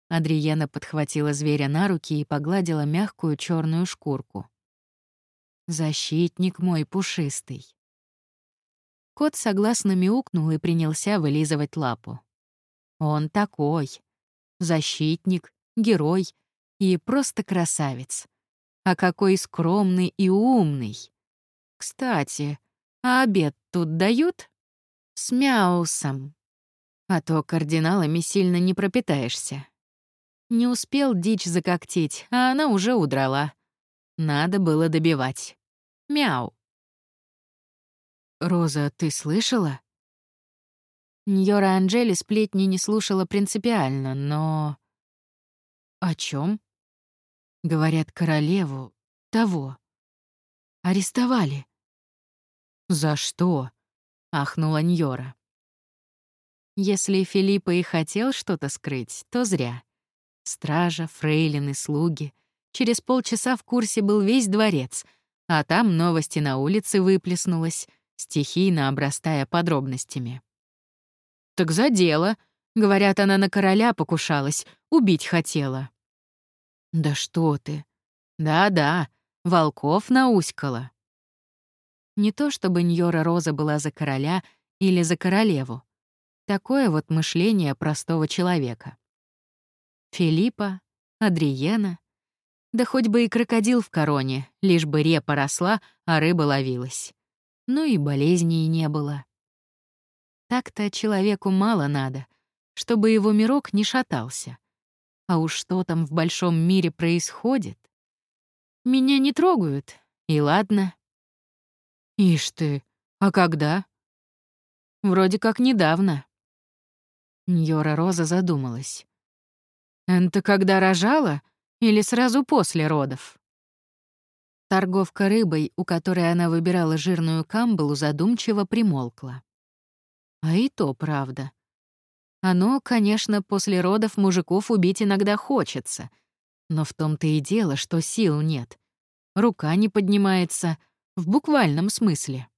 Адриена подхватила зверя на руки и погладила мягкую черную шкурку. Защитник мой пушистый. Кот согласно мяукнул и принялся вылизывать лапу. Он такой. Защитник, герой и просто красавец. А какой скромный и умный. Кстати, а обед тут дают? С мяусом. А то кардиналами сильно не пропитаешься. Не успел дичь закоктить, а она уже удрала. Надо было добивать. Мяу. «Роза, ты слышала?» Ньора Анжели сплетни не слушала принципиально, но... «О чем? Говорят, королеву того. Арестовали. «За что?» — ахнула Ньора. Если Филиппа и хотел что-то скрыть, то зря. Стража, фрейлины, слуги. Через полчаса в курсе был весь дворец, а там новости на улице выплеснулось, стихийно обрастая подробностями. «Так за дело», — говорят, она на короля покушалась, убить хотела. «Да что ты! Да-да, волков науськала». Не то чтобы Ньора Роза была за короля или за королеву. Такое вот мышление простого человека. Филиппа, Адриена. Да хоть бы и крокодил в короне, лишь бы репа росла, а рыба ловилась. Ну и болезней не было. Так-то человеку мало надо, чтобы его мирок не шатался. А уж что там в большом мире происходит? Меня не трогают, и ладно. Ишь ты, а когда? Вроде как недавно. Ньора Роза задумалась. «Это когда рожала или сразу после родов?» Торговка рыбой, у которой она выбирала жирную камбалу, задумчиво примолкла. А и то правда. Оно, конечно, после родов мужиков убить иногда хочется, но в том-то и дело, что сил нет. Рука не поднимается, в буквальном смысле.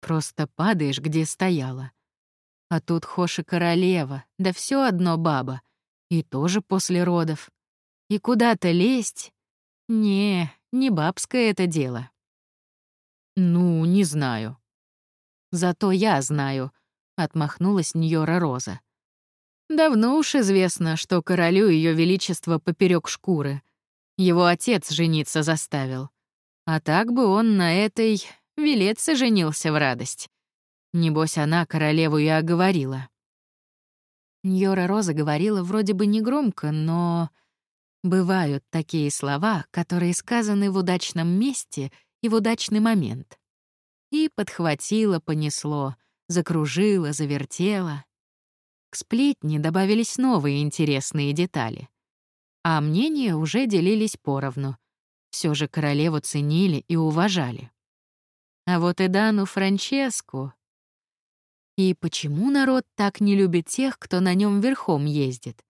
Просто падаешь, где стояла. А тут Хоши королева, да все одно баба. И тоже после родов. И куда-то лезть? Не, не бабское это дело. Ну, не знаю. Зато я знаю, отмахнулась Ньора Роза. Давно уж известно, что королю ее величество поперек шкуры. Его отец жениться заставил. А так бы он на этой Велеце женился в радость. Небось, она королеву и оговорила. Ньора Роза говорила вроде бы негромко, но... Бывают такие слова, которые сказаны в удачном месте и в удачный момент. И подхватило, понесло, закружило, завертело. К сплетне добавились новые интересные детали. А мнения уже делились поровну. Все же королеву ценили и уважали. А вот и Дану Франческу и почему народ так не любит тех, кто на нем верхом ездит?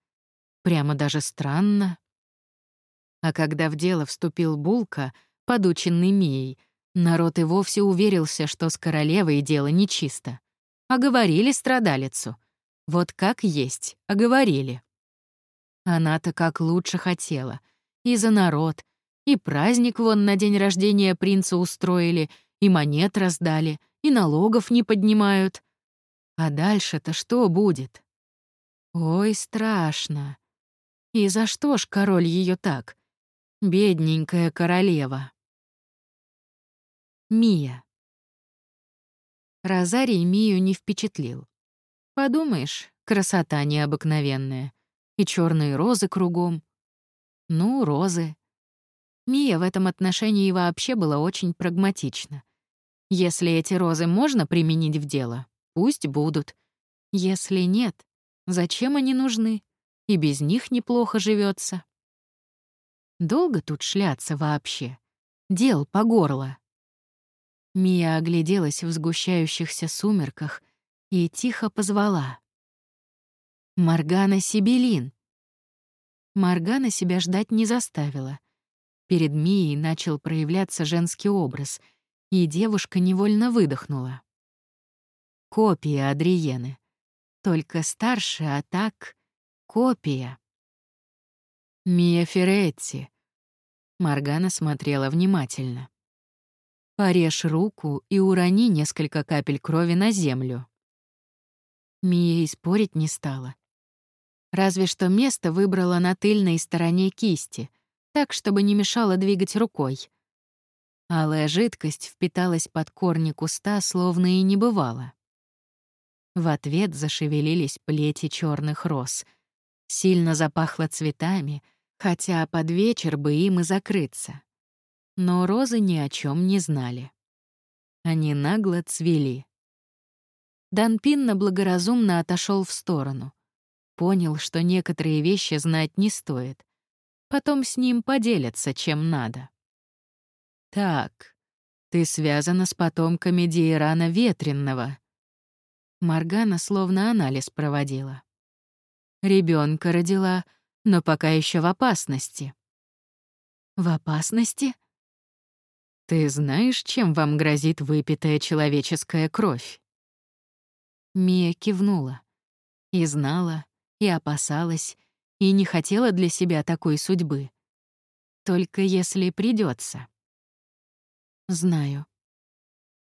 Прямо даже странно. А когда в дело вступил Булка, подученный Мией, народ и вовсе уверился, что с королевой дело нечисто. Оговорили страдалицу. Вот как есть, оговорили. Она-то как лучше хотела. И за народ, и праздник вон на день рождения принца устроили, и монет раздали, и налогов не поднимают — а дальше-то что будет? Ой, страшно. И за что ж король ее так? Бедненькая королева. Мия. Розарий Мию не впечатлил. Подумаешь, красота необыкновенная. И черные розы кругом. Ну, розы. Мия в этом отношении вообще была очень прагматична. Если эти розы можно применить в дело, Пусть будут. Если нет, зачем они нужны? И без них неплохо живется. Долго тут шляться вообще? Дел по горло. Мия огляделась в сгущающихся сумерках и тихо позвала. «Маргана Сибелин!» Маргана себя ждать не заставила. Перед Мией начал проявляться женский образ, и девушка невольно выдохнула. Копия Адриены. Только старше, а так — копия. Мия Феретти. Маргана смотрела внимательно. Порежь руку и урони несколько капель крови на землю. Мия и спорить не стала. Разве что место выбрала на тыльной стороне кисти, так, чтобы не мешало двигать рукой. Алая жидкость впиталась под корни куста, словно и не бывало. В ответ зашевелились плети черных роз. Сильно запахло цветами, хотя под вечер бы им и закрыться. Но розы ни о чем не знали. Они нагло цвели. Данпинна благоразумно отошел в сторону. Понял, что некоторые вещи знать не стоит. Потом с ним поделятся, чем надо. «Так, ты связана с потомками Диерана Ветренного». Маргана словно анализ проводила. Ребенка родила, но пока еще в опасности. В опасности? Ты знаешь, чем вам грозит выпитая человеческая кровь? Мия кивнула. И знала, и опасалась, и не хотела для себя такой судьбы. Только если придется. Знаю.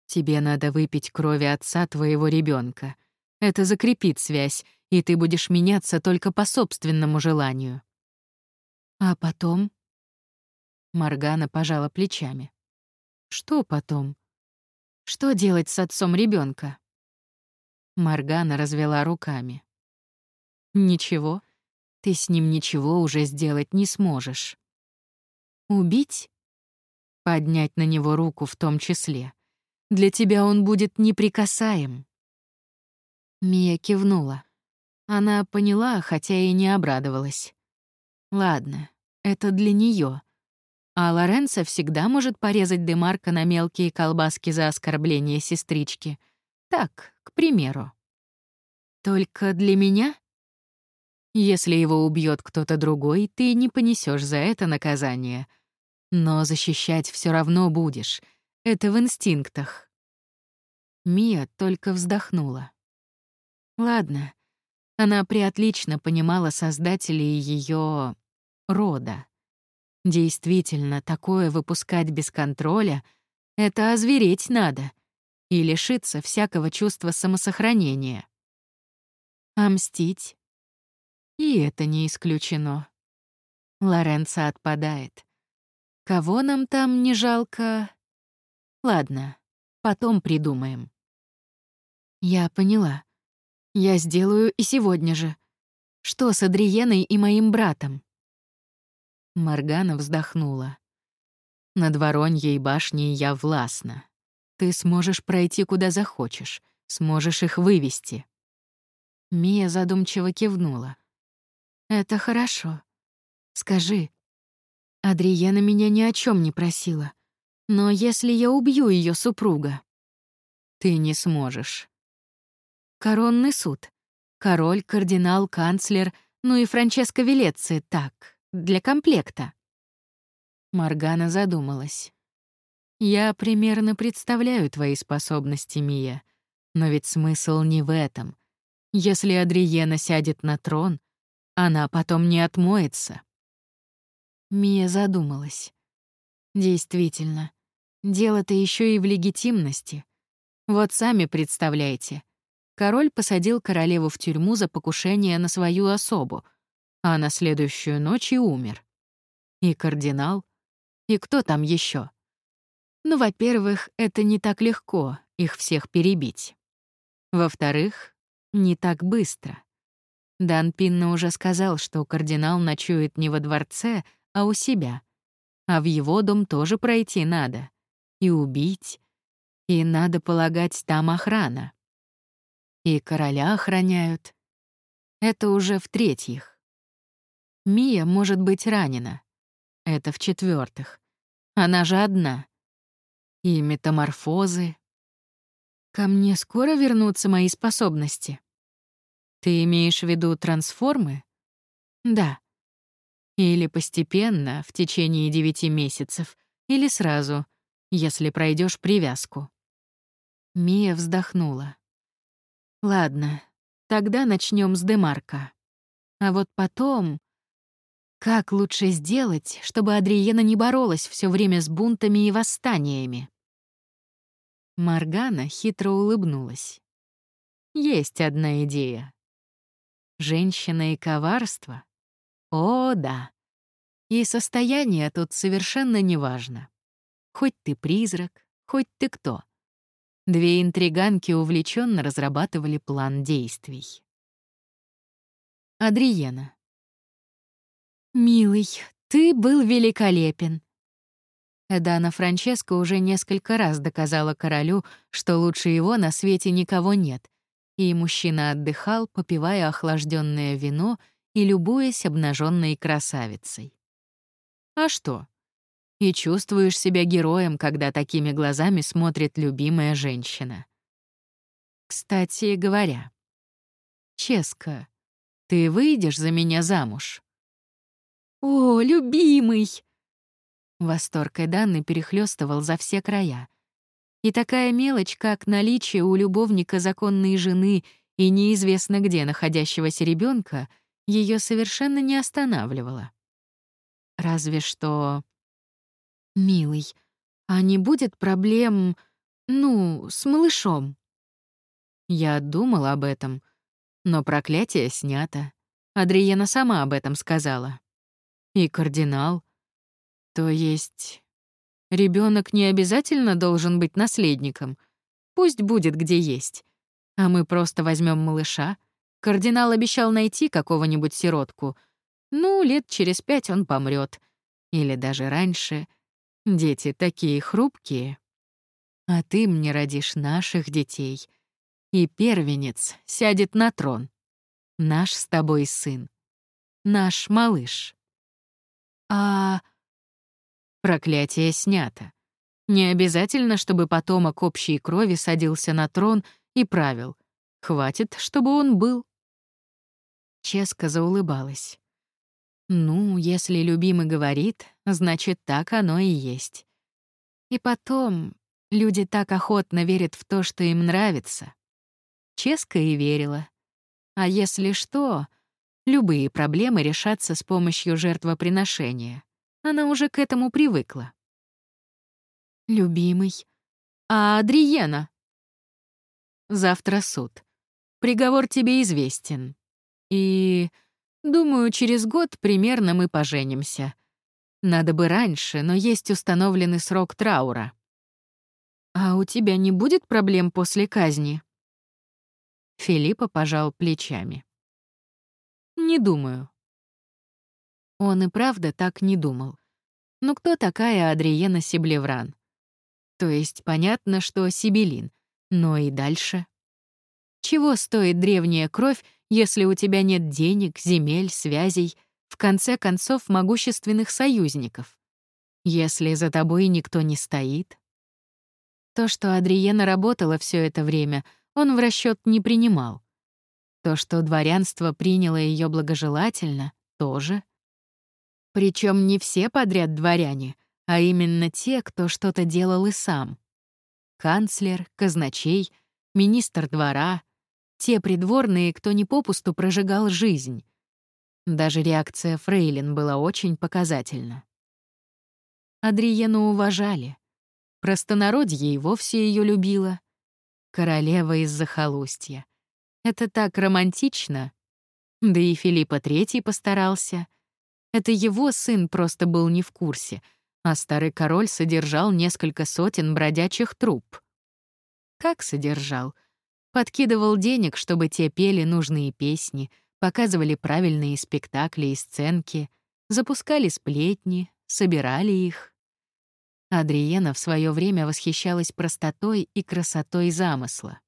Тебе надо выпить крови отца твоего ребенка. Это закрепит связь, и ты будешь меняться только по собственному желанию. А потом? Маргана пожала плечами. Что потом? Что делать с отцом ребенка? Маргана развела руками. Ничего. Ты с ним ничего уже сделать не сможешь. Убить? Поднять на него руку в том числе. Для тебя он будет неприкасаем. Мия кивнула. Она поняла, хотя и не обрадовалась. Ладно, это для нее. А Лоренцо всегда может порезать Демарка на мелкие колбаски за оскорбление сестрички. Так, к примеру. Только для меня? Если его убьет кто-то другой, ты не понесешь за это наказание — но защищать все равно будешь. Это в инстинктах. Мия только вздохнула. Ладно, она приотлично понимала создателей ее рода. Действительно, такое выпускать без контроля — это озвереть надо и лишиться всякого чувства самосохранения. А мстить? И это не исключено. Лоренцо отпадает. Кого нам там не жалко? Ладно, потом придумаем. Я поняла. Я сделаю и сегодня же. Что с Адриеной и моим братом? Маргана вздохнула. Над Вороньей башней я властна. Ты сможешь пройти куда захочешь, сможешь их вывести. Мия задумчиво кивнула. Это хорошо. Скажи, Адриена меня ни о чем не просила. Но если я убью ее супруга? Ты не сможешь. Коронный суд. Король, кардинал, канцлер, ну и Франческо Велеци, так, для комплекта. Маргана задумалась. «Я примерно представляю твои способности, Мия. Но ведь смысл не в этом. Если Адриена сядет на трон, она потом не отмоется. Мия задумалась. Действительно, дело-то еще и в легитимности. Вот сами представляете. Король посадил королеву в тюрьму за покушение на свою особу, а на следующую ночь и умер. И кардинал, и кто там еще? Ну, во-первых, это не так легко их всех перебить. Во-вторых, не так быстро. Дан Пинна уже сказал, что кардинал ночует не во дворце, а у себя. А в его дом тоже пройти надо. И убить. И, надо полагать, там охрана. И короля охраняют. Это уже в-третьих. Мия может быть ранена. Это в-четвертых. Она же одна. И метаморфозы. Ко мне скоро вернутся мои способности. Ты имеешь в виду трансформы? Да. Или постепенно, в течение девяти месяцев, или сразу, если пройдешь привязку. Мия вздохнула. Ладно, тогда начнем с Демарка. А вот потом... Как лучше сделать, чтобы Адриена не боролась все время с бунтами и восстаниями? Маргана хитро улыбнулась. Есть одна идея. Женщина и коварство? О, да. И состояние тут совершенно неважно. Хоть ты призрак, хоть ты кто. Две интриганки увлеченно разрабатывали план действий. Адриена. «Милый, ты был великолепен». Эдана Франческо уже несколько раз доказала королю, что лучше его на свете никого нет, и мужчина отдыхал, попивая охлажденное вино и любуясь обнаженной красавицей. А что? И чувствуешь себя героем, когда такими глазами смотрит любимая женщина. Кстати говоря, Ческа, ты выйдешь за меня замуж? О, любимый! Восторг Эданны перехлёстывал за все края. И такая мелочь, как наличие у любовника законной жены и неизвестно где находящегося ребенка, ее совершенно не останавливала. Разве что... «Милый, а не будет проблем, ну, с малышом?» Я думал об этом, но проклятие снято. Адриена сама об этом сказала. И кардинал. То есть Ребенок не обязательно должен быть наследником. Пусть будет где есть. А мы просто возьмем малыша. Кардинал обещал найти какого-нибудь сиротку. Ну, лет через пять он помрет. Или даже раньше. Дети такие хрупкие. А ты мне родишь наших детей. И первенец сядет на трон. Наш с тобой сын. Наш малыш. А Проклятие снято. Не обязательно, чтобы потомок общей крови садился на трон и правил. Хватит, чтобы он был. Ческа заулыбалась. Ну, если любимый говорит, значит, так оно и есть. И потом, люди так охотно верят в то, что им нравится. Ческа и верила. А если что, любые проблемы решатся с помощью жертвоприношения. Она уже к этому привыкла. «Любимый. А Адриена?» «Завтра суд. Приговор тебе известен. И, думаю, через год примерно мы поженимся. Надо бы раньше, но есть установленный срок траура». «А у тебя не будет проблем после казни?» Филиппа пожал плечами. «Не думаю. Он и правда так не думал. Но кто такая Адриена Сиблевран? То есть понятно, что Сибелин, но и дальше. Чего стоит древняя кровь, если у тебя нет денег, земель, связей, в конце концов могущественных союзников? Если за тобой никто не стоит? То, что Адриена работала все это время, он в расчет не принимал. То, что дворянство приняло ее благожелательно, тоже. Причем не все подряд дворяне, а именно те, кто что-то делал и сам. Канцлер, казначей, министр двора, те придворные, кто не попусту прожигал жизнь. Даже реакция Фрейлин была очень показательна. Адриену уважали. Простонародье и вовсе ее любила. Королева из захолустья. Это так романтично. Да и Филиппа III постарался — это его сын просто был не в курсе, а старый король содержал несколько сотен бродячих труп. Как содержал? Подкидывал денег, чтобы те пели нужные песни, показывали правильные спектакли и сценки, запускали сплетни, собирали их. Адриена в свое время восхищалась простотой и красотой замысла.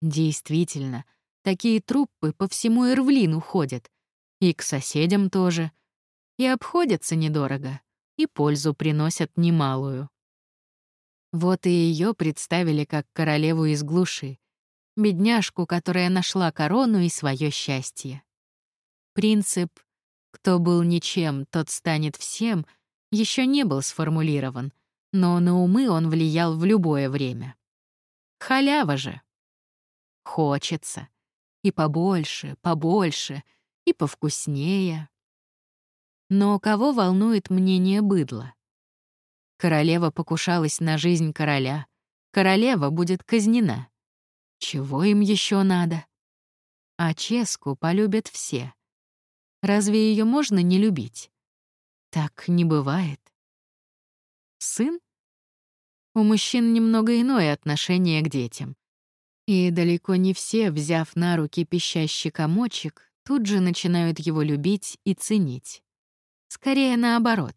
Действительно, такие труппы по всему Ирвлину ходят. И к соседям тоже — и обходятся недорого, и пользу приносят немалую. Вот и ее представили как королеву из глуши, бедняжку, которая нашла корону и свое счастье. Принцип «кто был ничем, тот станет всем» еще не был сформулирован, но на умы он влиял в любое время. Халява же. Хочется. И побольше, побольше, и повкуснее. Но кого волнует мнение быдла? Королева покушалась на жизнь короля. королева будет казнена. Чего им еще надо? А Ческу полюбят все. Разве ее можно не любить? Так не бывает. Сын? У мужчин немного иное отношение к детям. И далеко не все, взяв на руки пищащий комочек, тут же начинают его любить и ценить. Скорее наоборот.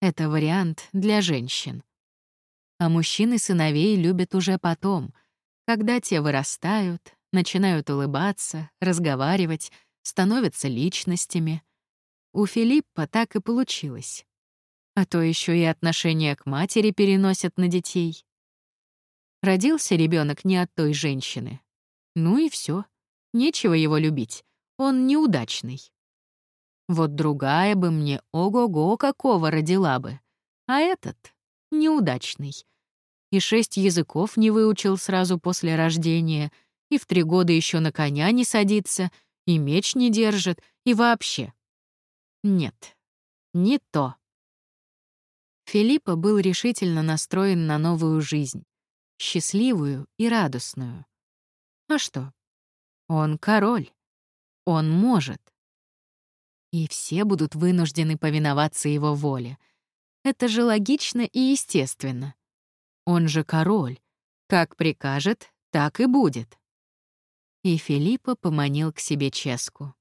Это вариант для женщин. А мужчины сыновей любят уже потом, когда те вырастают, начинают улыбаться, разговаривать, становятся личностями. У Филиппа так и получилось. А то еще и отношения к матери переносят на детей. Родился ребенок не от той женщины. Ну и все. Нечего его любить. Он неудачный. Вот другая бы мне ого-го какого родила бы. А этот — неудачный. И шесть языков не выучил сразу после рождения, и в три года еще на коня не садится, и меч не держит, и вообще. Нет, не то. Филиппа был решительно настроен на новую жизнь, счастливую и радостную. А что? Он король. Он может и все будут вынуждены повиноваться его воле. Это же логично и естественно. Он же король. Как прикажет, так и будет. И Филиппа поманил к себе Ческу.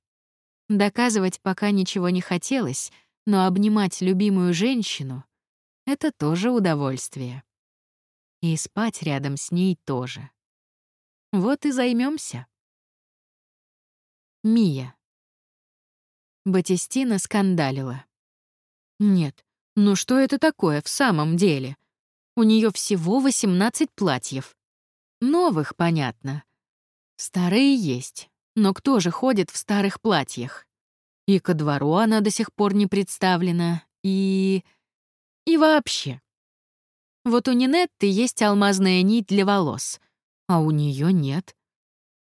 Доказывать пока ничего не хотелось, но обнимать любимую женщину — это тоже удовольствие. И спать рядом с ней тоже. Вот и займемся. Мия. Батистина скандалила. Нет, ну что это такое в самом деле? У нее всего 18 платьев. Новых, понятно. Старые есть, но кто же ходит в старых платьях? И ко двору она до сих пор не представлена, и... и вообще. Вот у Нинетты есть алмазная нить для волос, а у нее нет.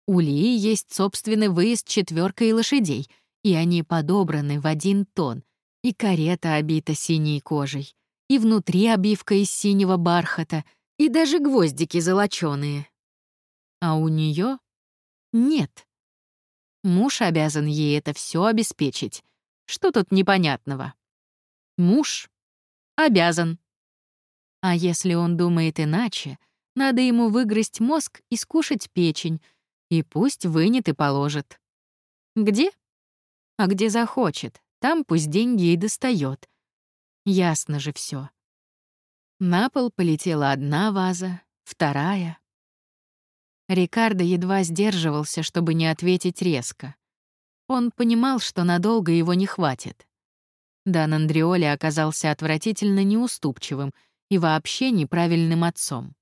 У Лии есть собственный выезд четверкой лошадей — и они подобраны в один тон, и карета обита синей кожей, и внутри обивка из синего бархата, и даже гвоздики золочёные. А у нее нет. Муж обязан ей это все обеспечить. Что тут непонятного? Муж обязан. А если он думает иначе, надо ему выгрызть мозг и скушать печень, и пусть вынет и положит. Где? А где захочет, там пусть деньги и достает. Ясно же все. На пол полетела одна ваза, вторая. Рикардо едва сдерживался, чтобы не ответить резко. Он понимал, что надолго его не хватит. Дан Андреоли оказался отвратительно неуступчивым и вообще неправильным отцом.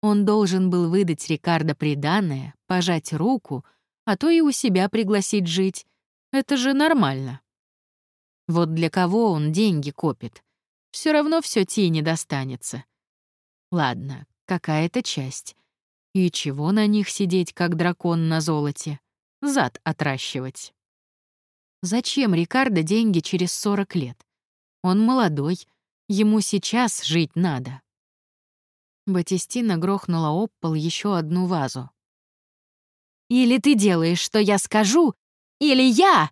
Он должен был выдать Рикардо приданное, пожать руку, а то и у себя пригласить жить, это же нормально. Вот для кого он деньги копит? Все равно все Тине достанется. Ладно, какая-то часть. И чего на них сидеть, как дракон на золоте? Зад отращивать. Зачем Рикардо деньги через 40 лет? Он молодой, ему сейчас жить надо. Батистина грохнула об пол еще одну вазу. «Или ты делаешь, что я скажу, или я!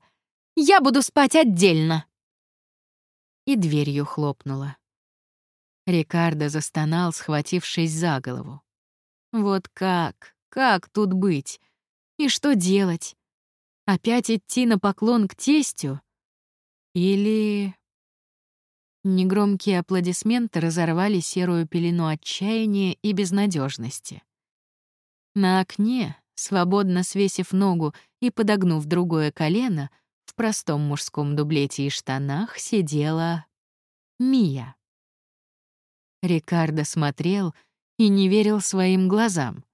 Я буду спать отдельно!» И дверью хлопнула. Рикардо застонал, схватившись за голову. «Вот как? Как тут быть? И что делать? Опять идти на поклон к тестю? Или...» Негромкие аплодисменты разорвали серую пелену отчаяния и безнадежности. На окне, свободно свесив ногу и подогнув другое колено, в простом мужском дублете и штанах сидела Мия. Рикардо смотрел и не верил своим глазам.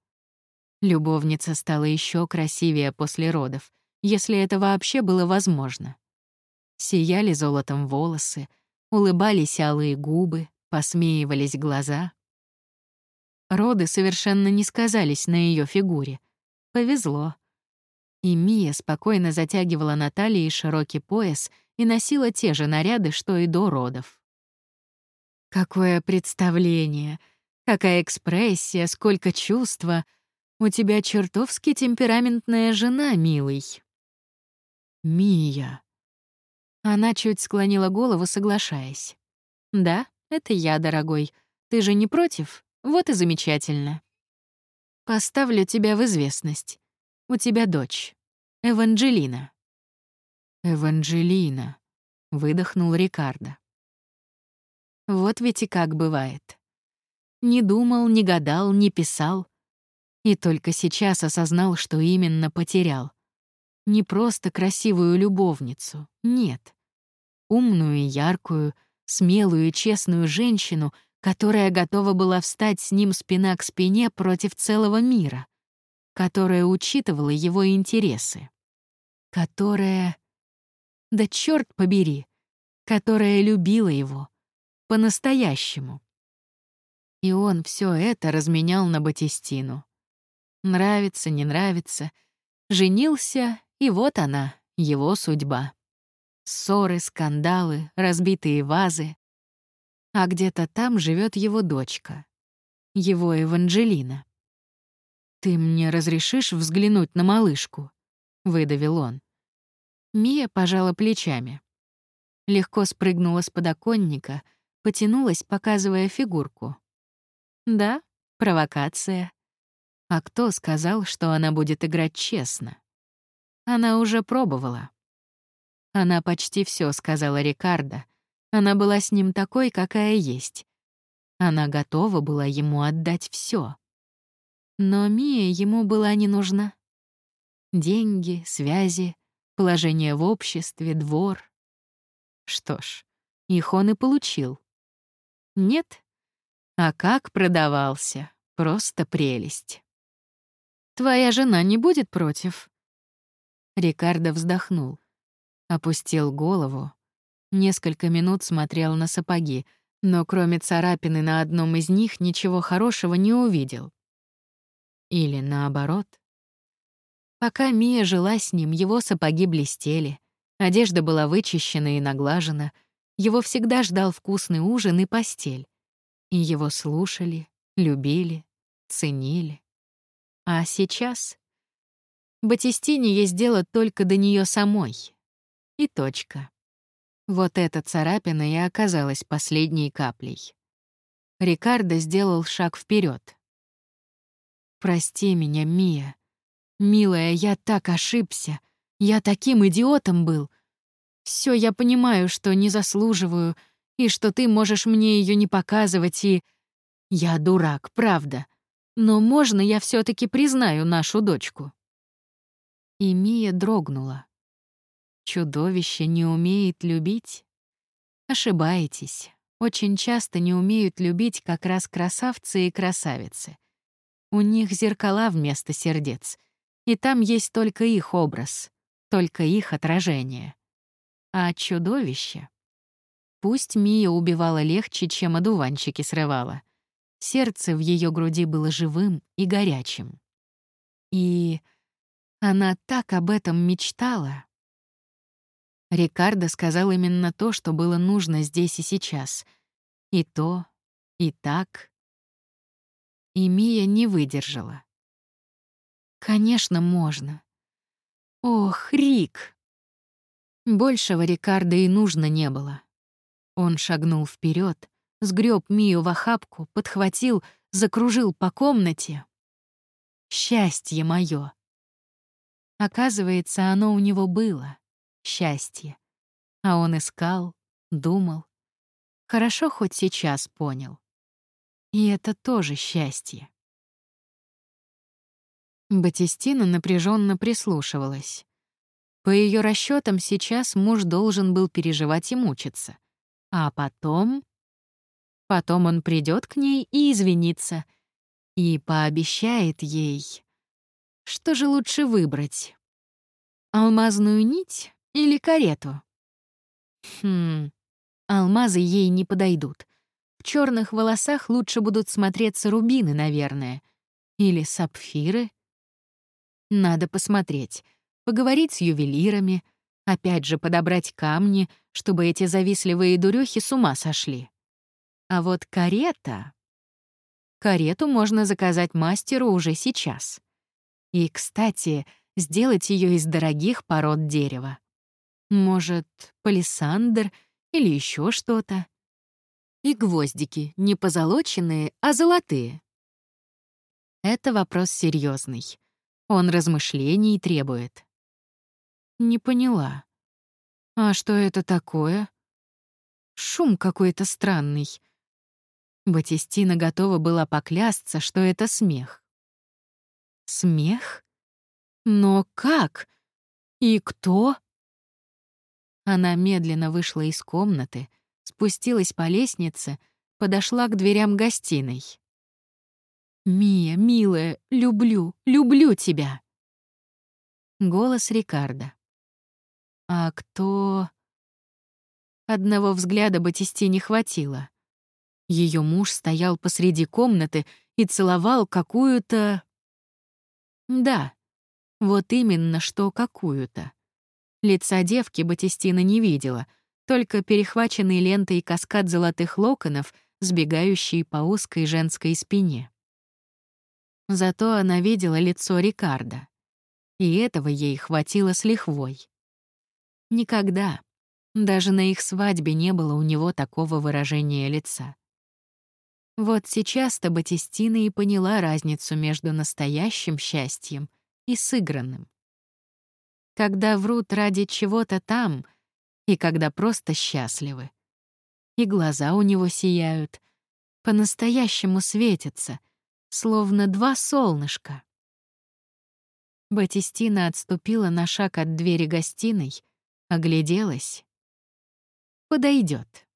Любовница стала еще красивее после родов, если это вообще было возможно. Сияли золотом волосы, улыбались алые губы, посмеивались глаза. Роды совершенно не сказались на ее фигуре — Повезло. И Мия спокойно затягивала на талии широкий пояс и носила те же наряды, что и до родов. Какое представление! Какая экспрессия, сколько чувства. У тебя чертовски темпераментная жена, милый. Мия. Она чуть склонила голову, соглашаясь. Да, это я, дорогой. Ты же не против? Вот и замечательно. Поставлю тебя в известность. У тебя дочь. Эванжелина. Эванжелина, выдохнул Рикардо. Вот ведь и как бывает. Не думал, не гадал, не писал. И только сейчас осознал, что именно потерял. Не просто красивую любовницу, нет. Умную и яркую, смелую и честную женщину, которая готова была встать с ним спина к спине против целого мира, которая учитывала его интересы, которая... Да черт побери, которая любила его, по-настоящему. И он все это разменял на Батистину. Нравится, не нравится. Женился, и вот она, его судьба. Ссоры, скандалы, разбитые вазы. А где-то там живет его дочка, его Эванжелина. «Ты мне разрешишь взглянуть на малышку?» — выдавил он. Мия пожала плечами. Легко спрыгнула с подоконника, потянулась, показывая фигурку. Да, провокация. А кто сказал, что она будет играть честно? Она уже пробовала. Она почти все сказала Рикардо. Она была с ним такой, какая есть. Она готова была ему отдать все. Но Мия ему была не нужна. Деньги, связи, положение в обществе, двор. Что ж, их он и получил. Нет? А как продавался. Просто прелесть. Твоя жена не будет против? Рикардо вздохнул, опустил голову, несколько минут смотрел на сапоги, но кроме царапины на одном из них ничего хорошего не увидел. Или наоборот. Пока Мия жила с ним, его сапоги блестели, одежда была вычищена и наглажена, его всегда ждал вкусный ужин и постель. И его слушали, любили, ценили. А сейчас Батистине есть дело только до нее самой. И точка. Вот эта царапина и оказалась последней каплей. Рикардо сделал шаг вперед. «Прости меня, Мия. Милая, я так ошибся. Я таким идиотом был. Все, я понимаю, что не заслуживаю, и что ты можешь мне ее не показывать, и... Я дурак, правда. Но можно я все таки признаю нашу дочку?» И Мия дрогнула. Чудовище не умеет любить? Ошибаетесь. Очень часто не умеют любить как раз красавцы и красавицы. У них зеркала вместо сердец, и там есть только их образ, только их отражение. А чудовище Пусть Мия убивала легче, чем одуванчики срывала. Сердце в ее груди было живым и горячим. И она так об этом мечтала. Рикардо сказал именно то, что было нужно здесь и сейчас. И то, и так. И Мия не выдержала. Конечно, можно. Ох, Рик! Большего Рикардо и нужно не было. Он шагнул вперед, сгреб Мию в охапку, подхватил, закружил по комнате. Счастье мое. Оказывается, оно у него было. Счастье. А он искал, думал. Хорошо хоть сейчас понял. И это тоже счастье. Батистина напряженно прислушивалась. По ее расчетам, сейчас муж должен был переживать и мучиться — а потом... Потом он придет к ней и извинится. И пообещает ей... Что же лучше выбрать? Алмазную нить или карету? Хм, алмазы ей не подойдут. В черных волосах лучше будут смотреться рубины, наверное. Или сапфиры. Надо посмотреть, поговорить с ювелирами — Опять же подобрать камни, чтобы эти завистливые дурёхи с ума сошли. А вот карета... Карету можно заказать мастеру уже сейчас. И, кстати, сделать ее из дорогих пород дерева. Может, палисандр или еще что-то. И гвоздики не позолоченные, а золотые. Это вопрос серьезный. Он размышлений требует. Не поняла. А что это такое? Шум какой-то странный. Батистина готова была поклясться, что это смех. Смех? Но как? И кто? Она медленно вышла из комнаты, спустилась по лестнице, подошла к дверям гостиной. «Мия, милая, люблю, люблю тебя!» Голос Рикардо. «А кто...» Одного взгляда Батисти не хватило. Ее муж стоял посреди комнаты и целовал какую-то... Да, вот именно что какую-то. Лица девки Батистина не видела, только перехваченный лентой каскад золотых локонов, сбегающий по узкой женской спине. Зато она видела лицо Рикардо. И этого ей хватило с лихвой. Никогда, даже на их свадьбе не было у него такого выражения лица. Вот сейчас-то Батистина и поняла разницу между настоящим счастьем и сыгранным. Когда врут ради чего-то там, и когда просто счастливы. И глаза у него сияют, по-настоящему светятся, словно два солнышка. Батистина отступила на шаг от двери гостиной, огляделась. Подойдет.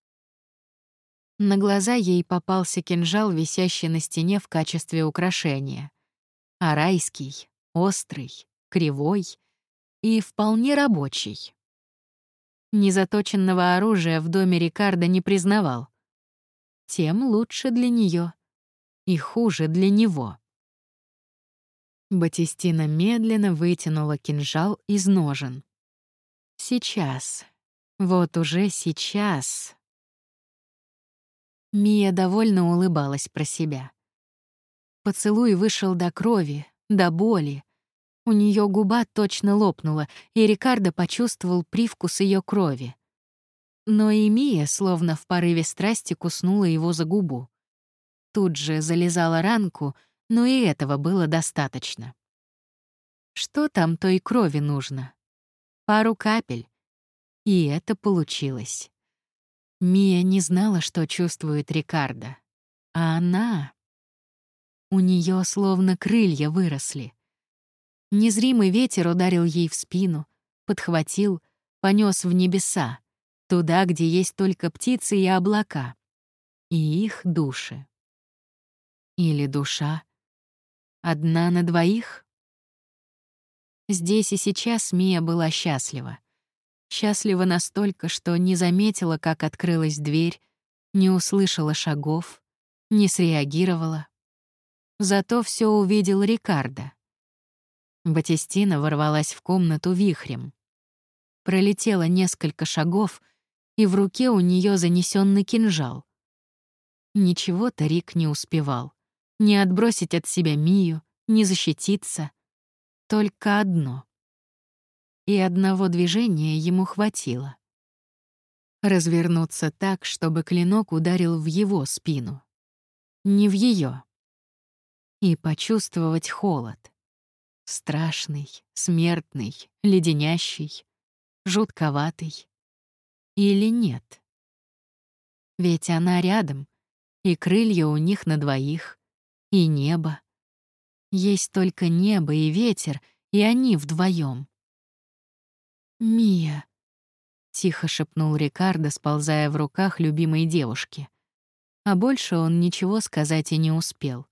На глаза ей попался кинжал, висящий на стене в качестве украшения. Арайский, острый, кривой и вполне рабочий. Незаточенного оружия в доме Рикардо не признавал. Тем лучше для нее и хуже для него. Батистина медленно вытянула кинжал из ножен. Сейчас. Вот уже сейчас. Мия довольно улыбалась про себя. Поцелуй вышел до крови, до боли. У нее губа точно лопнула, и Рикардо почувствовал привкус ее крови. Но и Мия, словно в порыве страсти, куснула его за губу. Тут же залезала ранку, но и этого было достаточно. Что там той крови нужно? Пару капель. И это получилось. Мия не знала, что чувствует Рикардо. А она... У нее словно крылья выросли. Незримый ветер ударил ей в спину, подхватил, понес в небеса, туда, где есть только птицы и облака, и их души. Или душа одна на двоих? Здесь и сейчас Мия была счастлива. Счастлива настолько, что не заметила, как открылась дверь, не услышала шагов, не среагировала. Зато все увидел Рикардо. Батистина ворвалась в комнату вихрем. Пролетела несколько шагов, и в руке у нее занесенный кинжал. Ничего-то Рик не успевал. Не отбросить от себя Мию, не защититься. Только одно и одного движения ему хватило. Развернуться так, чтобы клинок ударил в его спину, не в ее, и почувствовать холод. Страшный, смертный, леденящий, жутковатый. Или нет? Ведь она рядом, и крылья у них на двоих, и небо. Есть только небо и ветер, и они вдвоем. «Мия», — тихо шепнул Рикардо, сползая в руках любимой девушки. А больше он ничего сказать и не успел.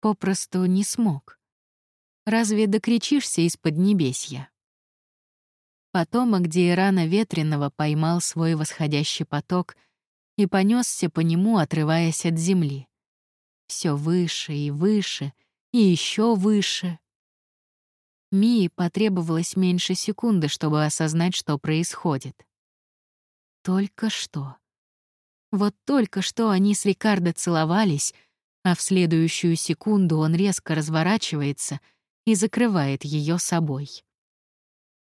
Попросту не смог. Разве докричишься из-под небесья? Потомок Диерана Ветреного поймал свой восходящий поток и понесся по нему, отрываясь от земли. Все выше и выше, и еще выше. Мии потребовалось меньше секунды, чтобы осознать, что происходит. Только что. Вот только что они с Рикардо целовались, а в следующую секунду он резко разворачивается и закрывает ее собой.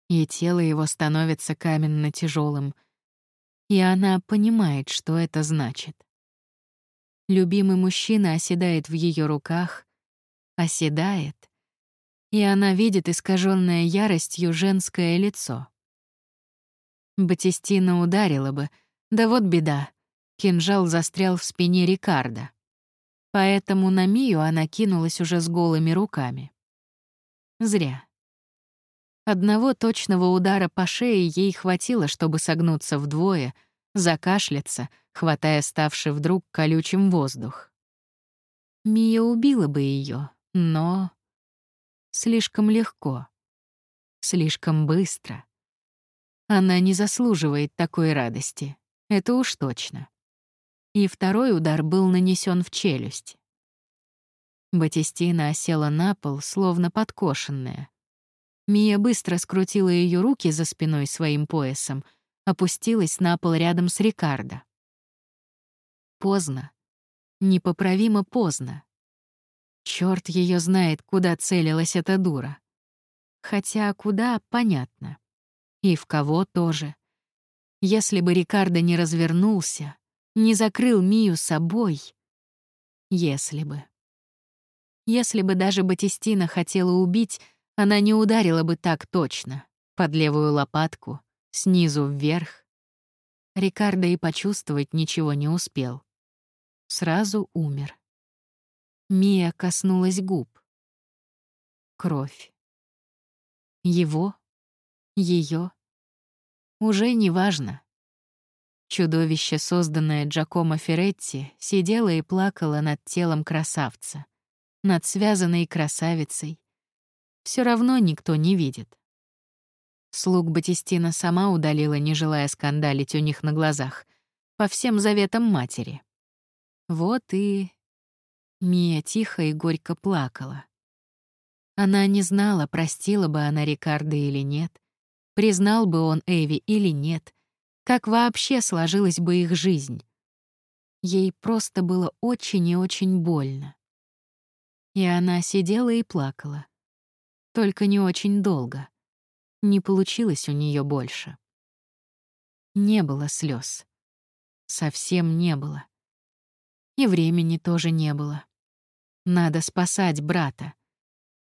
И тело его становится каменно тяжелым, и она понимает, что это значит. Любимый мужчина оседает в ее руках, оседает, и она видит искаженное яростью женское лицо. Батистина ударила бы, да вот беда. Кинжал застрял в спине Рикардо. Поэтому на Мию она кинулась уже с голыми руками. Зря. Одного точного удара по шее ей хватило, чтобы согнуться вдвое, закашляться, хватая ставший вдруг колючим воздух. Мия убила бы ее, но... Слишком легко. Слишком быстро. Она не заслуживает такой радости. Это уж точно. И второй удар был нанесен в челюсть. Батистина осела на пол, словно подкошенная. Мия быстро скрутила ее руки за спиной своим поясом, опустилась на пол рядом с Рикардо. Поздно. Непоправимо поздно. Черт ее знает, куда целилась эта дура. Хотя куда — понятно. И в кого тоже. Если бы Рикардо не развернулся, не закрыл Мию собой. Если бы. Если бы даже Батистина хотела убить, она не ударила бы так точно, под левую лопатку, снизу вверх. Рикардо и почувствовать ничего не успел. Сразу умер. Мия коснулась губ. Кровь. Его, ее, уже не важно. Чудовище, созданное Джакомо Феретти, сидело и плакало над телом красавца, над связанной красавицей. Все равно никто не видит. Слуг Батистина сама удалила, не желая скандалить у них на глазах, по всем заветам матери. Вот и Мия тихо и горько плакала. Она не знала, простила бы она Рикардо или нет, признал бы он Эви или нет, как вообще сложилась бы их жизнь. Ей просто было очень и очень больно. И она сидела и плакала. Только не очень долго. Не получилось у нее больше. Не было слез. Совсем не было. И времени тоже не было. Надо спасать брата.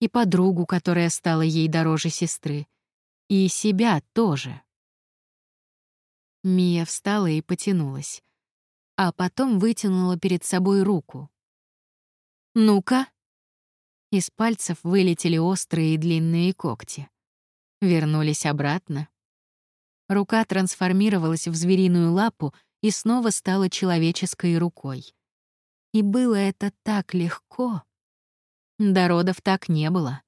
И подругу, которая стала ей дороже сестры. И себя тоже. Мия встала и потянулась. А потом вытянула перед собой руку. «Ну-ка!» Из пальцев вылетели острые и длинные когти. Вернулись обратно. Рука трансформировалась в звериную лапу и снова стала человеческой рукой. И было это так легко. До родов так не было.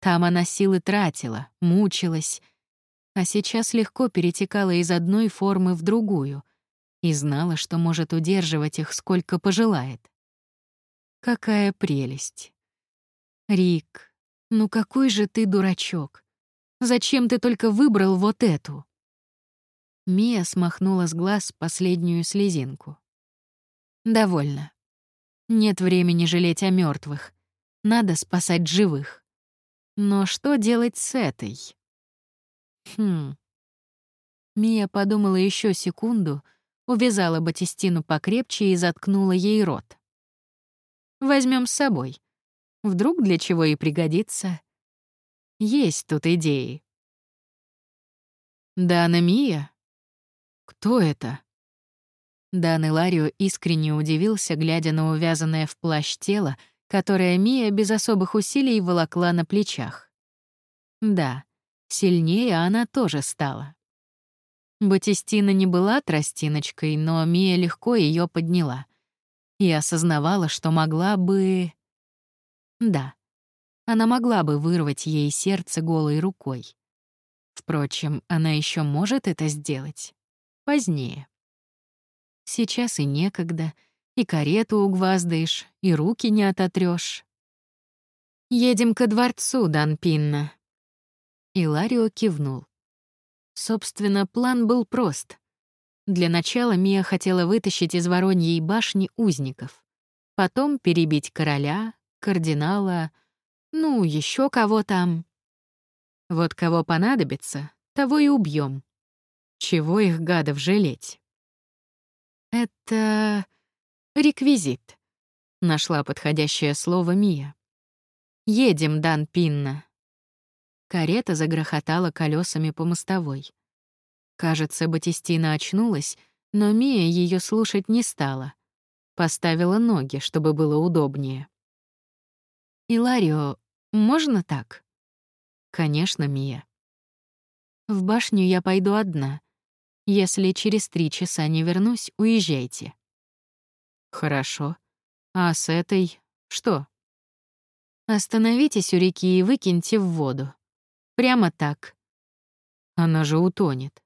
Там она силы тратила, мучилась, а сейчас легко перетекала из одной формы в другую и знала, что может удерживать их сколько пожелает. Какая прелесть. Рик, ну какой же ты дурачок. Зачем ты только выбрал вот эту? Мия смахнула с глаз последнюю слезинку. Довольно. Нет времени жалеть о мертвых. Надо спасать живых. Но что делать с этой? Хм. Мия подумала еще секунду, увязала Батистину покрепче и заткнула ей рот. Возьмем с собой. Вдруг для чего и пригодится. Есть тут идеи. Дана Мия? Кто это? Дан Иларио искренне удивился, глядя на увязанное в плащ тело, которое Мия без особых усилий волокла на плечах. Да, сильнее она тоже стала. Батистина не была тростиночкой, но Мия легко ее подняла и осознавала, что могла бы... Да, она могла бы вырвать ей сердце голой рукой. Впрочем, она еще может это сделать. Позднее. Сейчас и некогда, и карету угваздаешь, и руки не ототрёшь. «Едем ко дворцу, Дан Пинна». Иларио кивнул. Собственно, план был прост. Для начала Мия хотела вытащить из Вороньей башни узников. Потом перебить короля, кардинала, ну, еще кого там. Вот кого понадобится, того и убьем. Чего их гадов жалеть? Это реквизит. Нашла подходящее слово Мия. Едем, Дан Пинна. Карета загрохотала колесами по мостовой. Кажется, Батистина очнулась, но Мия ее слушать не стала. Поставила ноги, чтобы было удобнее. «Иларио, можно так?» «Конечно, Мия». «В башню я пойду одна. Если через три часа не вернусь, уезжайте». «Хорошо. А с этой что?» «Остановитесь у реки и выкиньте в воду. Прямо так». «Она же утонет».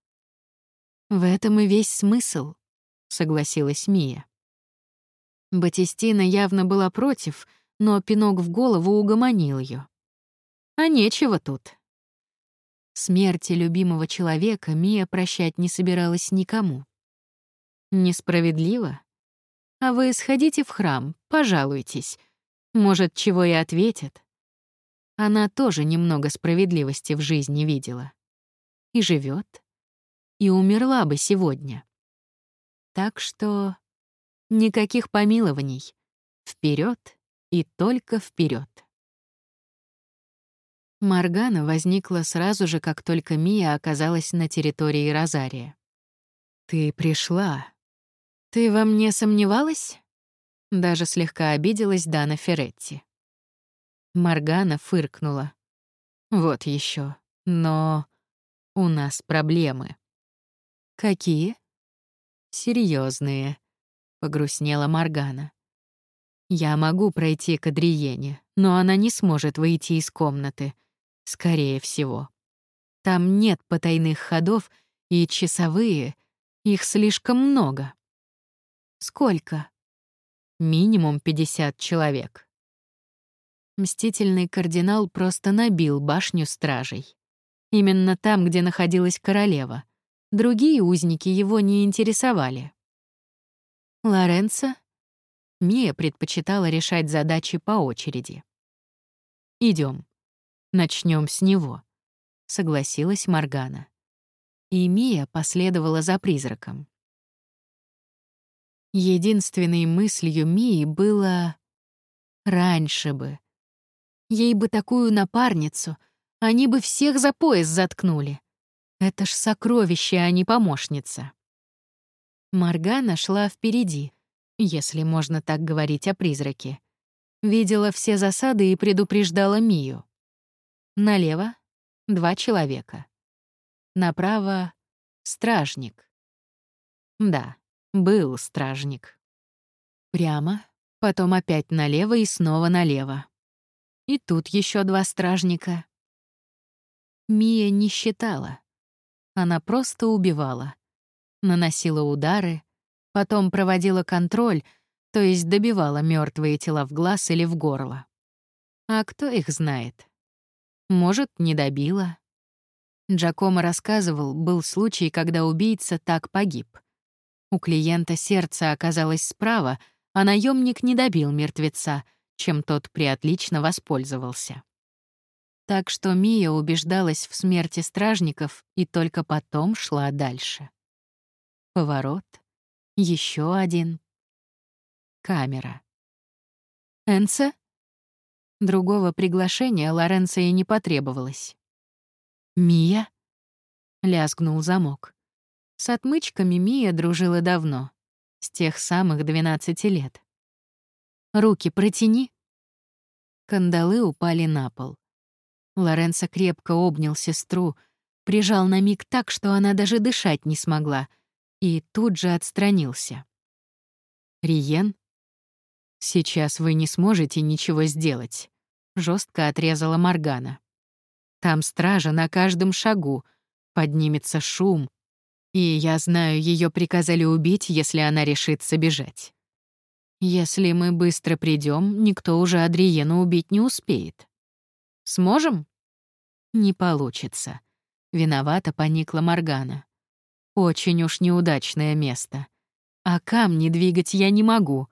«В этом и весь смысл», — согласилась Мия. Батистина явно была против, но пинок в голову угомонил ее. А нечего тут. Смерти любимого человека Мия прощать не собиралась никому. Несправедливо? А вы сходите в храм, пожалуйтесь. Может, чего и ответят. Она тоже немного справедливости в жизни видела. И живет, и умерла бы сегодня. Так что никаких помилований. Вперед и только вперед. Маргана возникла сразу же, как только Мия оказалась на территории Розария. «Ты пришла. Ты во мне сомневалась?» Даже слегка обиделась Дана Феретти. Маргана фыркнула. «Вот еще. Но у нас проблемы». «Какие?» Серьезные, погрустнела Маргана. Я могу пройти к Адриене, но она не сможет выйти из комнаты. Скорее всего. Там нет потайных ходов, и часовые, их слишком много. Сколько? Минимум 50 человек. Мстительный кардинал просто набил башню стражей. Именно там, где находилась королева. Другие узники его не интересовали. Лоренцо Мия предпочитала решать задачи по очереди. Идем. Начнем с него, согласилась Маргана. И Мия последовала за призраком. Единственной мыслью Мии было раньше бы. Ей бы такую напарницу, они бы всех за пояс заткнули. Это ж сокровище, а не помощница. Маргана шла впереди, если можно так говорить о призраке. Видела все засады и предупреждала Мию. Налево — два человека. Направо — стражник. Да, был стражник. Прямо, потом опять налево и снова налево. И тут еще два стражника. Мия не считала. Она просто убивала. Наносила удары, Потом проводила контроль, то есть добивала мертвые тела в глаз или в горло. А кто их знает? Может, не добила. Джакомо рассказывал, был случай, когда убийца так погиб. У клиента сердце оказалось справа, а наемник не добил мертвеца, чем тот приотлично воспользовался. Так что Мия убеждалась в смерти стражников и только потом шла дальше. Поворот — еще один. Камера. Энце? Другого приглашения Лоренцо и не потребовалось. «Мия?» — лязгнул замок. С отмычками Мия дружила давно, с тех самых 12 лет. «Руки протяни». Кандалы упали на пол. Лоренцо крепко обнял сестру, прижал на миг так, что она даже дышать не смогла — и тут же отстранился. «Риен, сейчас вы не сможете ничего сделать», — жестко отрезала Маргана. «Там стража на каждом шагу, поднимется шум, и я знаю, ее приказали убить, если она решится бежать. Если мы быстро придем, никто уже Адриену убить не успеет. Сможем? Не получится. Виновата поникла Маргана. Очень уж неудачное место. А камни двигать я не могу.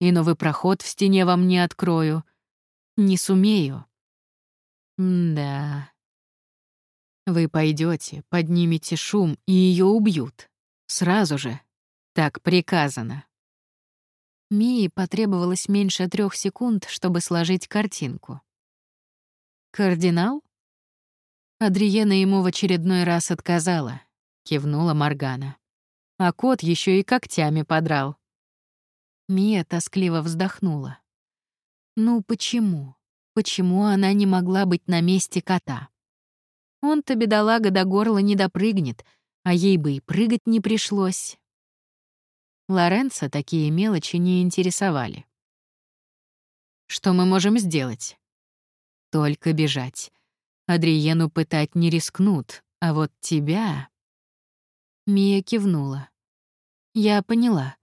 и новый проход в стене вам не открою. Не сумею. да. Вы пойдете, поднимете шум, и ее убьют. Сразу же. Так приказано. Мии потребовалось меньше трех секунд, чтобы сложить картинку. «Кардинал?» Адриена ему в очередной раз отказала, кивнула Моргана. А кот еще и когтями подрал. Мия тоскливо вздохнула. Ну почему? Почему она не могла быть на месте кота? Он-то, бедолага, до горла не допрыгнет, а ей бы и прыгать не пришлось. Лоренцо такие мелочи не интересовали. «Что мы можем сделать?» «Только бежать. Адриену пытать не рискнут, а вот тебя...» Мия кивнула. «Я поняла.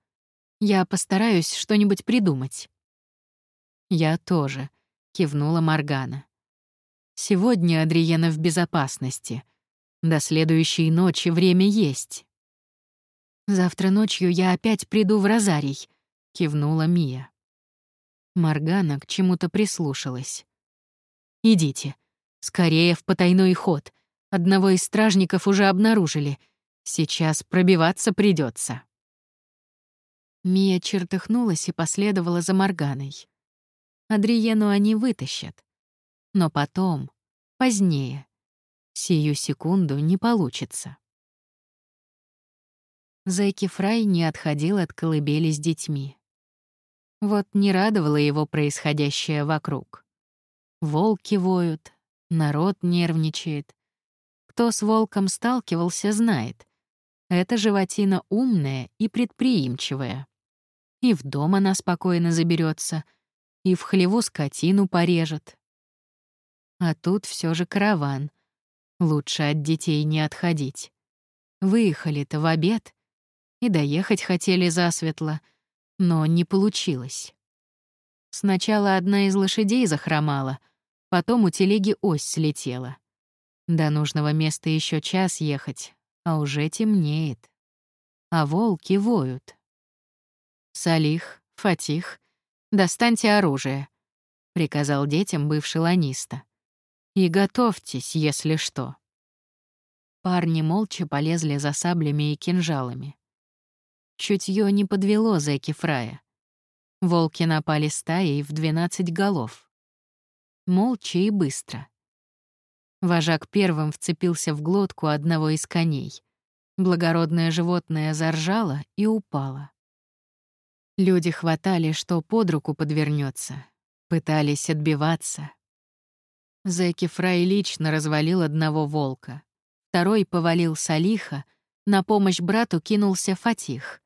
Я постараюсь что-нибудь придумать». «Я тоже», — кивнула Маргана. «Сегодня Адриена в безопасности. До следующей ночи время есть». «Завтра ночью я опять приду в Розарий», — кивнула Мия. Маргана к чему-то прислушалась. «Идите. Скорее в потайной ход. Одного из стражников уже обнаружили. Сейчас пробиваться придется. Мия чертыхнулась и последовала за Морганой. Адриену они вытащат. Но потом, позднее. Сию секунду не получится. Зайки Фрай не отходил от колыбели с детьми. Вот не радовало его происходящее вокруг. Волки воют, народ нервничает. Кто с волком сталкивался, знает. Эта животина умная и предприимчивая. И в дом она спокойно заберется, и в хлеву скотину порежет. А тут все же караван. Лучше от детей не отходить. Выехали-то в обед, и доехать хотели засветло, но не получилось. Сначала одна из лошадей захромала, потом у телеги ось слетела. До нужного места еще час ехать, а уже темнеет. А волки воют. «Салих, Фатих, достаньте оружие», — приказал детям бывший ланиста. «И готовьтесь, если что». Парни молча полезли за саблями и кинжалами. Чутье не подвело зэки Фрая. Волки напали стаей в двенадцать голов. Молча и быстро. Вожак первым вцепился в глотку одного из коней. Благородное животное заржало и упало. Люди хватали, что под руку подвернется, пытались отбиваться. Зэки Фрай лично развалил одного волка. Второй повалил Салиха, на помощь брату кинулся Фатих.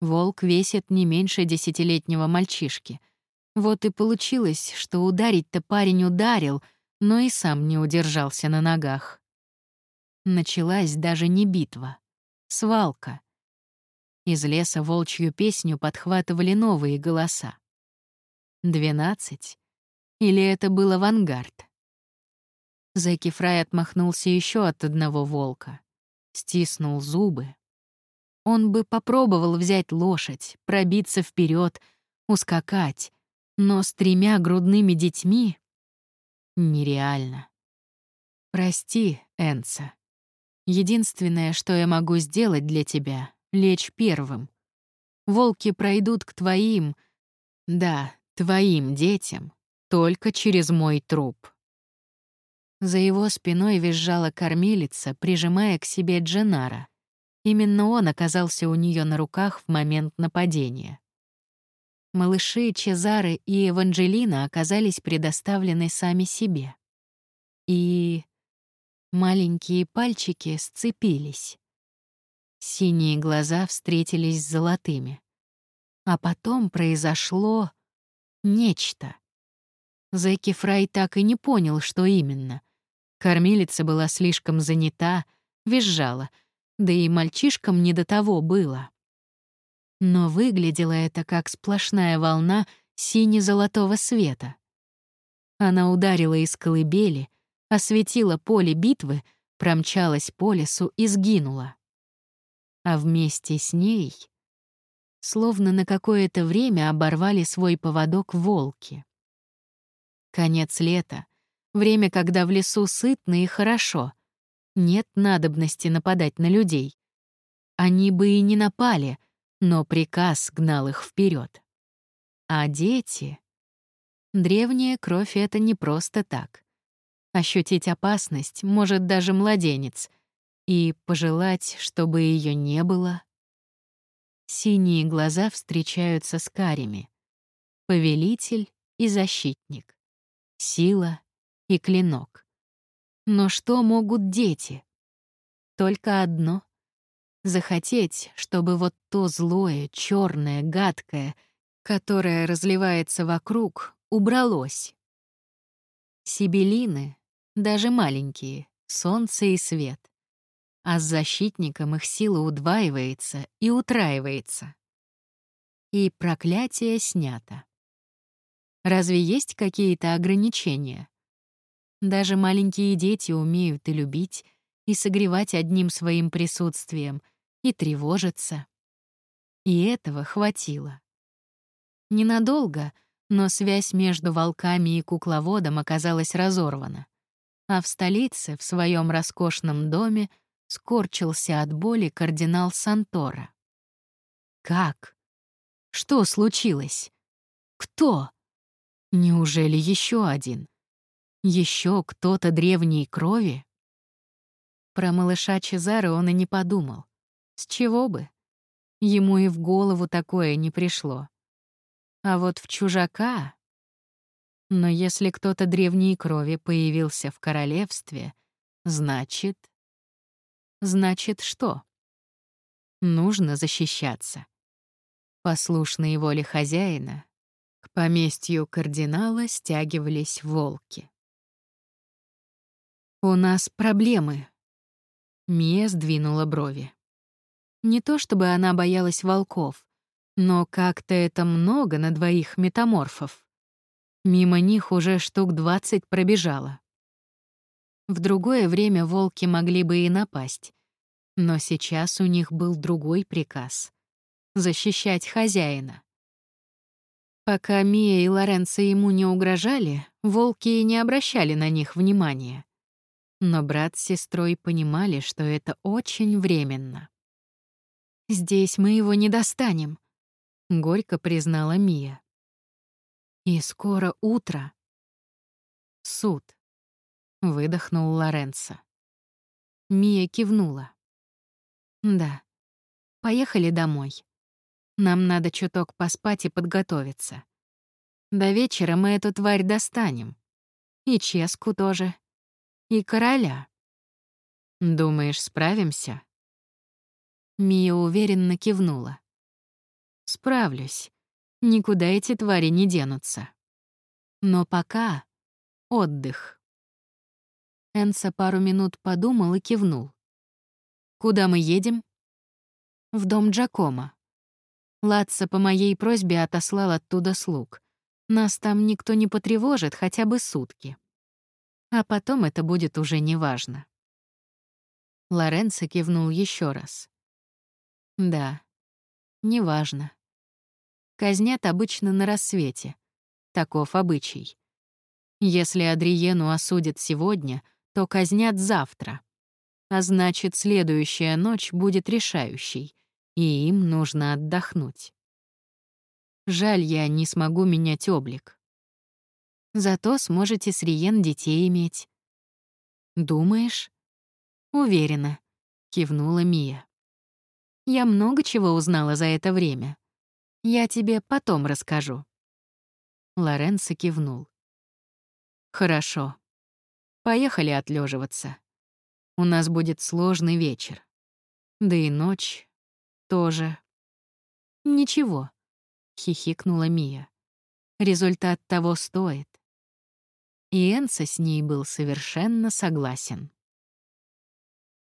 Волк весит не меньше десятилетнего мальчишки. Вот и получилось, что ударить-то парень ударил, но и сам не удержался на ногах. Началась даже не битва. Свалка. Из леса волчью песню подхватывали новые голоса. Двенадцать? Или это был авангард? Зэки Фрай отмахнулся еще от одного волка. Стиснул зубы. Он бы попробовал взять лошадь, пробиться вперед, ускакать, но с тремя грудными детьми — нереально. Прости, Энца. Единственное, что я могу сделать для тебя, лечь первым. Волки пройдут к твоим, да, твоим детям, только через мой труп. За его спиной визжала кормилица, прижимая к себе Дженара. Именно он оказался у нее на руках в момент нападения. Малыши Чезары и Эванжелина оказались предоставлены сами себе. И маленькие пальчики сцепились. Синие глаза встретились с золотыми. А потом произошло нечто. Зэки Фрай так и не понял, что именно. Кормилица была слишком занята, визжала, да и мальчишкам не до того было. Но выглядело это как сплошная волна сине-золотого света. Она ударила из колыбели, осветила поле битвы, промчалась по лесу и сгинула а вместе с ней словно на какое-то время оборвали свой поводок волки. Конец лета, время, когда в лесу сытно и хорошо, нет надобности нападать на людей. Они бы и не напали, но приказ гнал их вперед. А дети... Древняя кровь — это не просто так. Ощутить опасность может даже младенец, и пожелать, чтобы ее не было. Синие глаза встречаются с карими. Повелитель и защитник. Сила и клинок. Но что могут дети? Только одно — захотеть, чтобы вот то злое, черное, гадкое, которое разливается вокруг, убралось. Сибелины, даже маленькие, солнце и свет а с защитником их сила удваивается и утраивается. И проклятие снято. Разве есть какие-то ограничения? Даже маленькие дети умеют и любить, и согревать одним своим присутствием, и тревожиться. И этого хватило. Ненадолго, но связь между волками и кукловодом оказалась разорвана. А в столице, в своем роскошном доме, скорчился от боли кардинал Сантора. Как? Что случилось? Кто? Неужели еще один? Еще кто-то древней крови? Про малыша Чезаро он и не подумал. С чего бы? Ему и в голову такое не пришло. А вот в чужака... Но если кто-то древней крови появился в королевстве, значит... Значит, что? Нужно защищаться. Послушные воле хозяина, к поместью кардинала стягивались волки. «У нас проблемы», — Мия сдвинула брови. Не то чтобы она боялась волков, но как-то это много на двоих метаморфов. Мимо них уже штук двадцать пробежало. В другое время волки могли бы и напасть. Но сейчас у них был другой приказ — защищать хозяина. Пока Мия и Лоренцо ему не угрожали, волки и не обращали на них внимания. Но брат с сестрой понимали, что это очень временно. «Здесь мы его не достанем», — горько признала Мия. «И скоро утро». Суд выдохнул Лоренцо. Мия кивнула. Да. Поехали домой. Нам надо чуток поспать и подготовиться. До вечера мы эту тварь достанем. И Ческу тоже. И короля. Думаешь, справимся? Мия уверенно кивнула. Справлюсь. Никуда эти твари не денутся. Но пока отдых. Энса пару минут подумал и кивнул. «Куда мы едем?» «В дом Джакома. Латца по моей просьбе отослал оттуда слуг. Нас там никто не потревожит хотя бы сутки. А потом это будет уже неважно». Лоренцо кивнул еще раз. «Да, неважно. Казнят обычно на рассвете. Таков обычай. Если Адриену осудят сегодня — то казнят завтра. А значит, следующая ночь будет решающей, и им нужно отдохнуть. Жаль, я не смогу менять облик. Зато сможете с Риен детей иметь. Думаешь? Уверена, кивнула Мия. Я много чего узнала за это время. Я тебе потом расскажу. Лоренцо кивнул. Хорошо. Поехали отлеживаться. У нас будет сложный вечер. Да и ночь тоже. Ничего, хихикнула Мия. Результат того стоит. И Энса с ней был совершенно согласен.